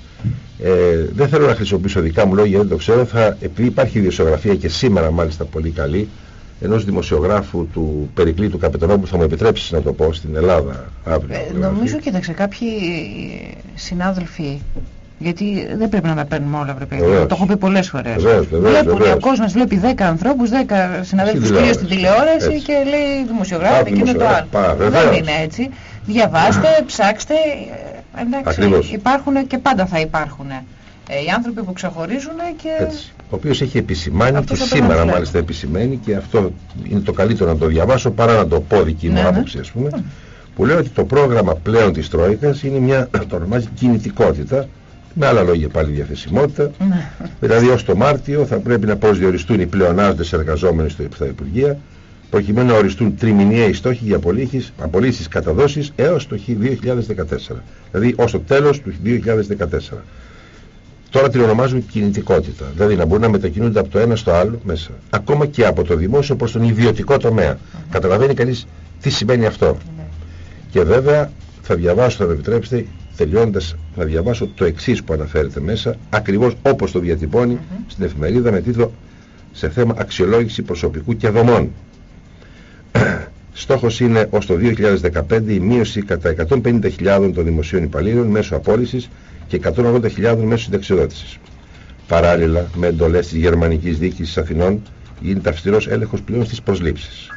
Ε, δεν θέλω να χρησιμοποιήσω δικά μου λόγια, δεν το ξέρω. Θα, επειδή υπάρχει ιδιοσιογραφία και σήμερα μάλιστα πολύ καλή, ενός δημοσιογράφου του Περικλή του Καπετονόπουλου, θα μου επιτρέψεις να το πω στην Ελλάδα αύριο. Ε, νομίζω, κοίταξε, κάποιοι συνάδελφοι γιατί δεν πρέπει να τα παίρνουμε όλα, βρε Το έχω πει πολλές φορές. Βλέπουν ο κόσμος, βλέπει 10 ανθρώπους, 10 συναδέλφους κυρίω στην τηλεόραση έτσι. και λέει δημοσιογράφοι και είναι το άλλο. Δεν είναι έτσι. Διαβάστε, ψάξτε. Ε, εντάξει, υπάρχουν και πάντα θα υπάρχουν. Ε, οι άνθρωποι που ξεχωρίζουν και... Έτσι. Ο οποίος έχει επισημάνει και σήμερα μάλιστα επισημαίνει και αυτό είναι το καλύτερο να το διαβάσω παρά να το πω δική μου ναι, ναι. άποψη ας πούμε που λέει ότι το πρόγραμμα πλέον της Τρόικας είναι μια, το ονομάζει κινητικότητα με άλλα λόγια πάλι διαθεσιμότητα. Ναι. δηλαδή ως το Μάρτιο θα πρέπει να προσδιοριστούν οι πλεονάζοντες εργαζόμενοι στα Υπουργεία προκειμένου να οριστούν τριμηνιαίοι στόχοι για απολύσεις καταδόσεις έως το 2014. Δηλαδή ως το τέλος του 2014. Τώρα την ονομάζουμε κινητικότητα. Δηλαδή να μπορούν να μετακινούνται από το ένα στο άλλο μέσα. Ακόμα και από το δημόσιο προς τον ιδιωτικό τομέα. Καταλαβαίνει κανείς τι σημαίνει αυτό. Ναι. Και βέβαια θα διαβάσω, θα με επιτρέψετε, τελειώντας να διαβάσω το εξής που αναφέρεται μέσα, ακριβώς όπως το διατυπώνει στην εφημερίδα με τίτλο σε θέμα αξιολόγηση προσωπικού και δομών. Στόχος είναι ως το 2015 η μείωση κατά 150.000 των δημοσίων υπαλλήλων μέσω απόλυσης και 180.000 μέσω συνταξιοδότησης. Παράλληλα με εντολές της Γερμανικής Διοίκησης Αθηνών γίνεται αυστηρός έλεγχος πλέον στις προσλήψεις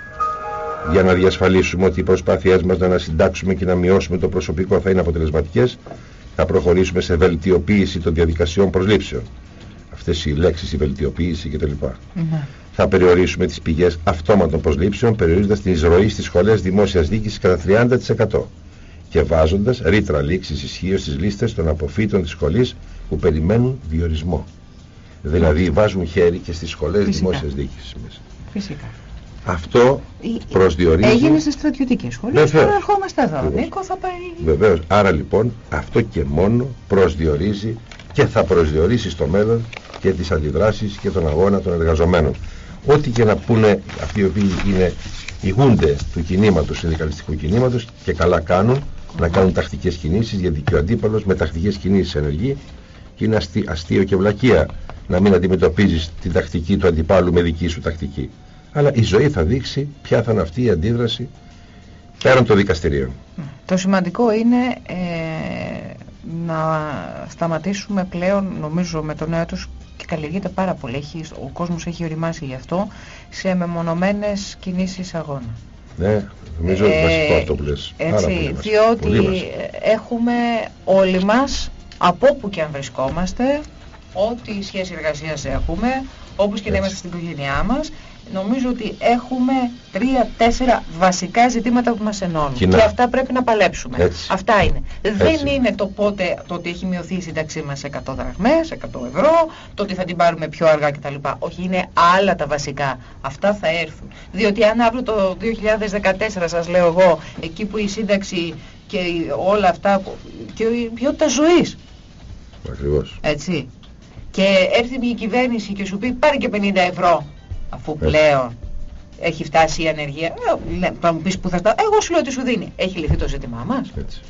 για να διασφαλίσουμε ότι οι προσπάθειές μας να ανασυντάξουμε και να μειώσουμε το προσωπικό θα είναι αποτελεσματικές, θα προχωρήσουμε σε βελτιοποίηση των διαδικασιών προσλήψεων. Αυτές οι λέξεις, η βελτιοποίηση κτλ. Ναι. Θα περιορίσουμε τις πηγές αυτόματων προσλήψεων, περιορίζοντας την εισρωή στις σχολές δημόσιας διοίκησης κατά 30% και βάζοντας ρήτρα λήξης ισχύως στις λίστες των αποφύτων της σχολής που περιμένουν διορισμό. Δηλαδή βάζουν χέρι και στις σχολές Φυσικά. δημόσιας διοίκησης Φυσικά. Αυτό προσδιορίζει... Έγινε σε στρατιωτικές σχολές, τώρα ερχόμαστε εδώ. Νίκο θα πάει... Βεβαίως. Άρα λοιπόν αυτό και μόνο προσδιορίζει και θα προσδιορίσει στο μέλλον και τις αντιδράσεις και τον αγώνα των εργαζομένων. Ό,τι και να πούνε αυτοί οι οποίοι είναι ηγούνται του κινήματος, του συνδικαλιστικού κινήματος και καλά κάνουν να κάνουν τακτικές κινήσεις γιατί και ο αντίπαλος με τακτικές κινήσεις ενεργεί και είναι αστείο και βλακεία να μην αντιμετωπίζεις την τακτική του αντιπάλου με δική σου τακτική αλλά η ζωή θα δείξει ποια θα είναι αυτή η αντίδραση πέραν των δικαστηρίων. Το σημαντικό είναι ε, να σταματήσουμε πλέον, νομίζω με το νέο τους και καλλιεργείται πάρα πολύ, έχει, ο κόσμος έχει οριμάσει γι' αυτό, σε μεμονωμένες κινήσεις αγώνα. Ναι, νομίζω ότι ε, βασικό αυτό που λες. Έτσι, διότι έχουμε όλοι μας, από όπου και αν βρισκόμαστε, ό,τι σχέση εργασίας έχουμε, όπως και να είμαστε στην οικογένειά μας, νομίζω ότι έχουμε τρία-τέσσερα βασικά ζητήματα που μας ενώνουν. Και αυτά πρέπει να παλέψουμε. Αυτά είναι. Δεν είναι το πότε το ότι έχει μειωθεί η σύνταξή μας σε 100 δραχμές, 100 ευρώ, το ότι θα την πάρουμε πιο αργά κτλ. Όχι, είναι άλλα τα βασικά. Αυτά θα έρθουν. Διότι αν αύριο το 2014 σας λέω εγώ, εκεί που η σύνταξη και όλα αυτά και η ποιότητα ζωής. Ακριβώς. Έτσι. Και έρθει μια κυβέρνηση και σου πει πάρε και 50 ευρώ αφού πλέον έχει φτάσει η ανεργία. Ε, θα μου πεις που θα στα... Εγώ σου λέω ότι σου δίνει. Έχει λυθεί το ζήτημά μας. Έτσι.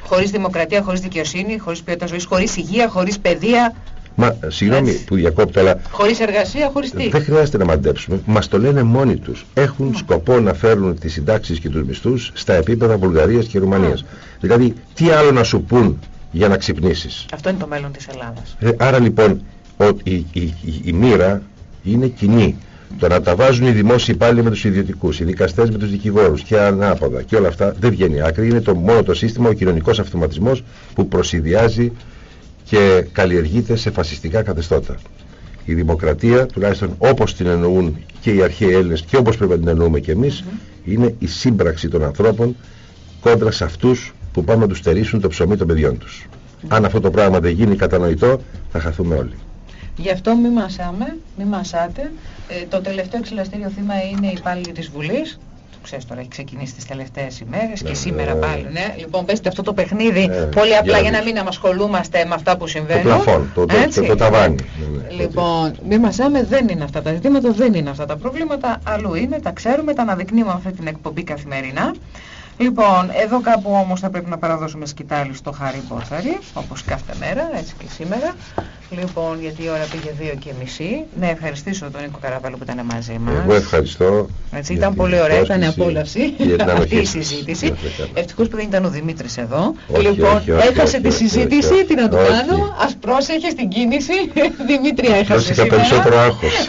Χωρίς δημοκρατία, χωρίς δικαιοσύνη, χωρίς ποιότητα ζωής, χωρίς υγεία, χωρίς παιδεία. Μα συγγνώμη που διακόπτω, αλλά. Χωρίς εργασία, χωρίς τι. Δεν χρειάζεται να μαντέψουμε. Μας το λένε μόνοι τους. Έχουν σκοπό να φέρουν τις συντάξεις και τους μισθούς στα επίπεδα Βουλγαρίας και Ρουμανίας. Δηλαδή, τι άλλο να σου πούν για να ξυπνήσεις. Αυτό είναι το μέλλον της Ελλάδας. Ε, άρα λοιπόν, ο, η, η, η, η μοίρα είναι κοινή. Το να τα βάζουν οι δημόσιοι υπάλληλοι με τους ιδιωτικούς, οι δικαστές με τους δικηγόρους και ανάποδα και όλα αυτά δεν βγαίνει άκρη. Είναι το μόνο το σύστημα, ο κοινωνικός αυτοματισμός που προσυδειάζει και καλλιεργείται σε φασιστικά καθεστώτα. Η δημοκρατία, τουλάχιστον όπως την εννοούν και οι αρχαίοι Έλληνες και όπως πρέπει να την εννοούμε και εμείς, είναι η σύμπραξη των ανθρώπων κόντρα σε αυτούς που πάνε να τους στερήσουν το ψωμί των παιδιών τους. Αν αυτό το πράγμα δεν γίνει κατανοητό, θα χαθούμε όλοι. Γι' αυτό μη μασάμε, μη μασάτε. Ε, το τελευταίο εξελαστήριο θύμα είναι η υπάλληλοι της Βουλής. Το ξέρεις τώρα, έχει ξεκινήσει τις τελευταίες ημέρες και Ναι, σήμερα ναι. πάλι, ναι. Λοιπόν, παίζετε αυτό το παιχνίδι Ναι, πολύ απλά για για να να μην ασχολούμαστε με αυτά που Το συμβαίνουν. πλαφόν, το, το, Έτσι. το, το ταβάνι. Ναι, ναι, Λοιπόν, μη μαζάμε, δεν είναι αυτά τα ζητήματα, δεν είναι αυτά τα προβλήματα, αλλού είναι, τα ξέρουμε, τα αναδεικνύουμε αυτή την εκπομπή καθημερινά. Λοιπόν, εδώ κάπου όμως θα πρέπει να παραδώσουμε σκητάλη στο Χάρι Πόθαρη, όπως κάθε μέρα, έτσι και σήμερα. Λοιπόν, γιατί η ώρα πήγε δύο και μισή. Να ευχαριστήσω τον Νίκο Καραβέλο που ήταν μαζί μας. Εγώ ευχαριστώ. Έτσι, για ήταν την πολύ ωραία, ήταν πρόσκληση απόλαυση και για την αυτή ανοχή η σας. συζήτηση. Να είστε καλά. Ευτυχώς που δεν ήταν ο Δημήτρης εδώ. Όχι, λοιπόν, όχι, όχι, έχασε όχι, τη όχι, συζήτηση, όχι, τι να του όχι. κάνω. Ας πρόσεχε στην κίνηση. Δημήτρια έχασε Δώστηκα σήμερα. περισσότερο άγχος.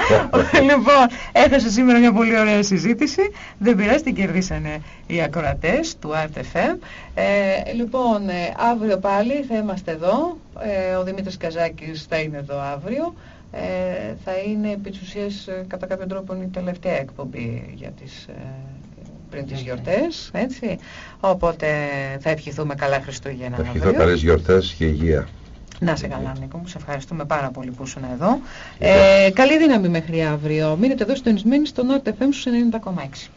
λοιπόν, έχασε σήμερα μια πολύ ωραία συζήτηση. Δεν πειράζει, την κερδίσανε οι ακροατές του RTFM. Ε, λοιπόν, ε, αύριο πάλι θα είμαστε εδώ. Ε, ο Δημήτρης Καζάκης θα είναι εδώ αύριο. Ε, θα είναι επί της ουσίας, ε, κατά κάποιον τρόπο η τελευταία εκπομπή για τις, ε, πριν τις γιορτές, έτσι. Οπότε θα ευχηθούμε καλά Χριστούγεννα Θα ευχηθώ αύριο. καλές γιορτές και υγεία. Να σε καλά Νίκο μου, σε ευχαριστούμε πάρα πολύ που ήσουν εδώ. Ε, καλή δύναμη μέχρι αύριο. Μείνετε εδώ συντονισμένοι στον RTFM στους 90,6.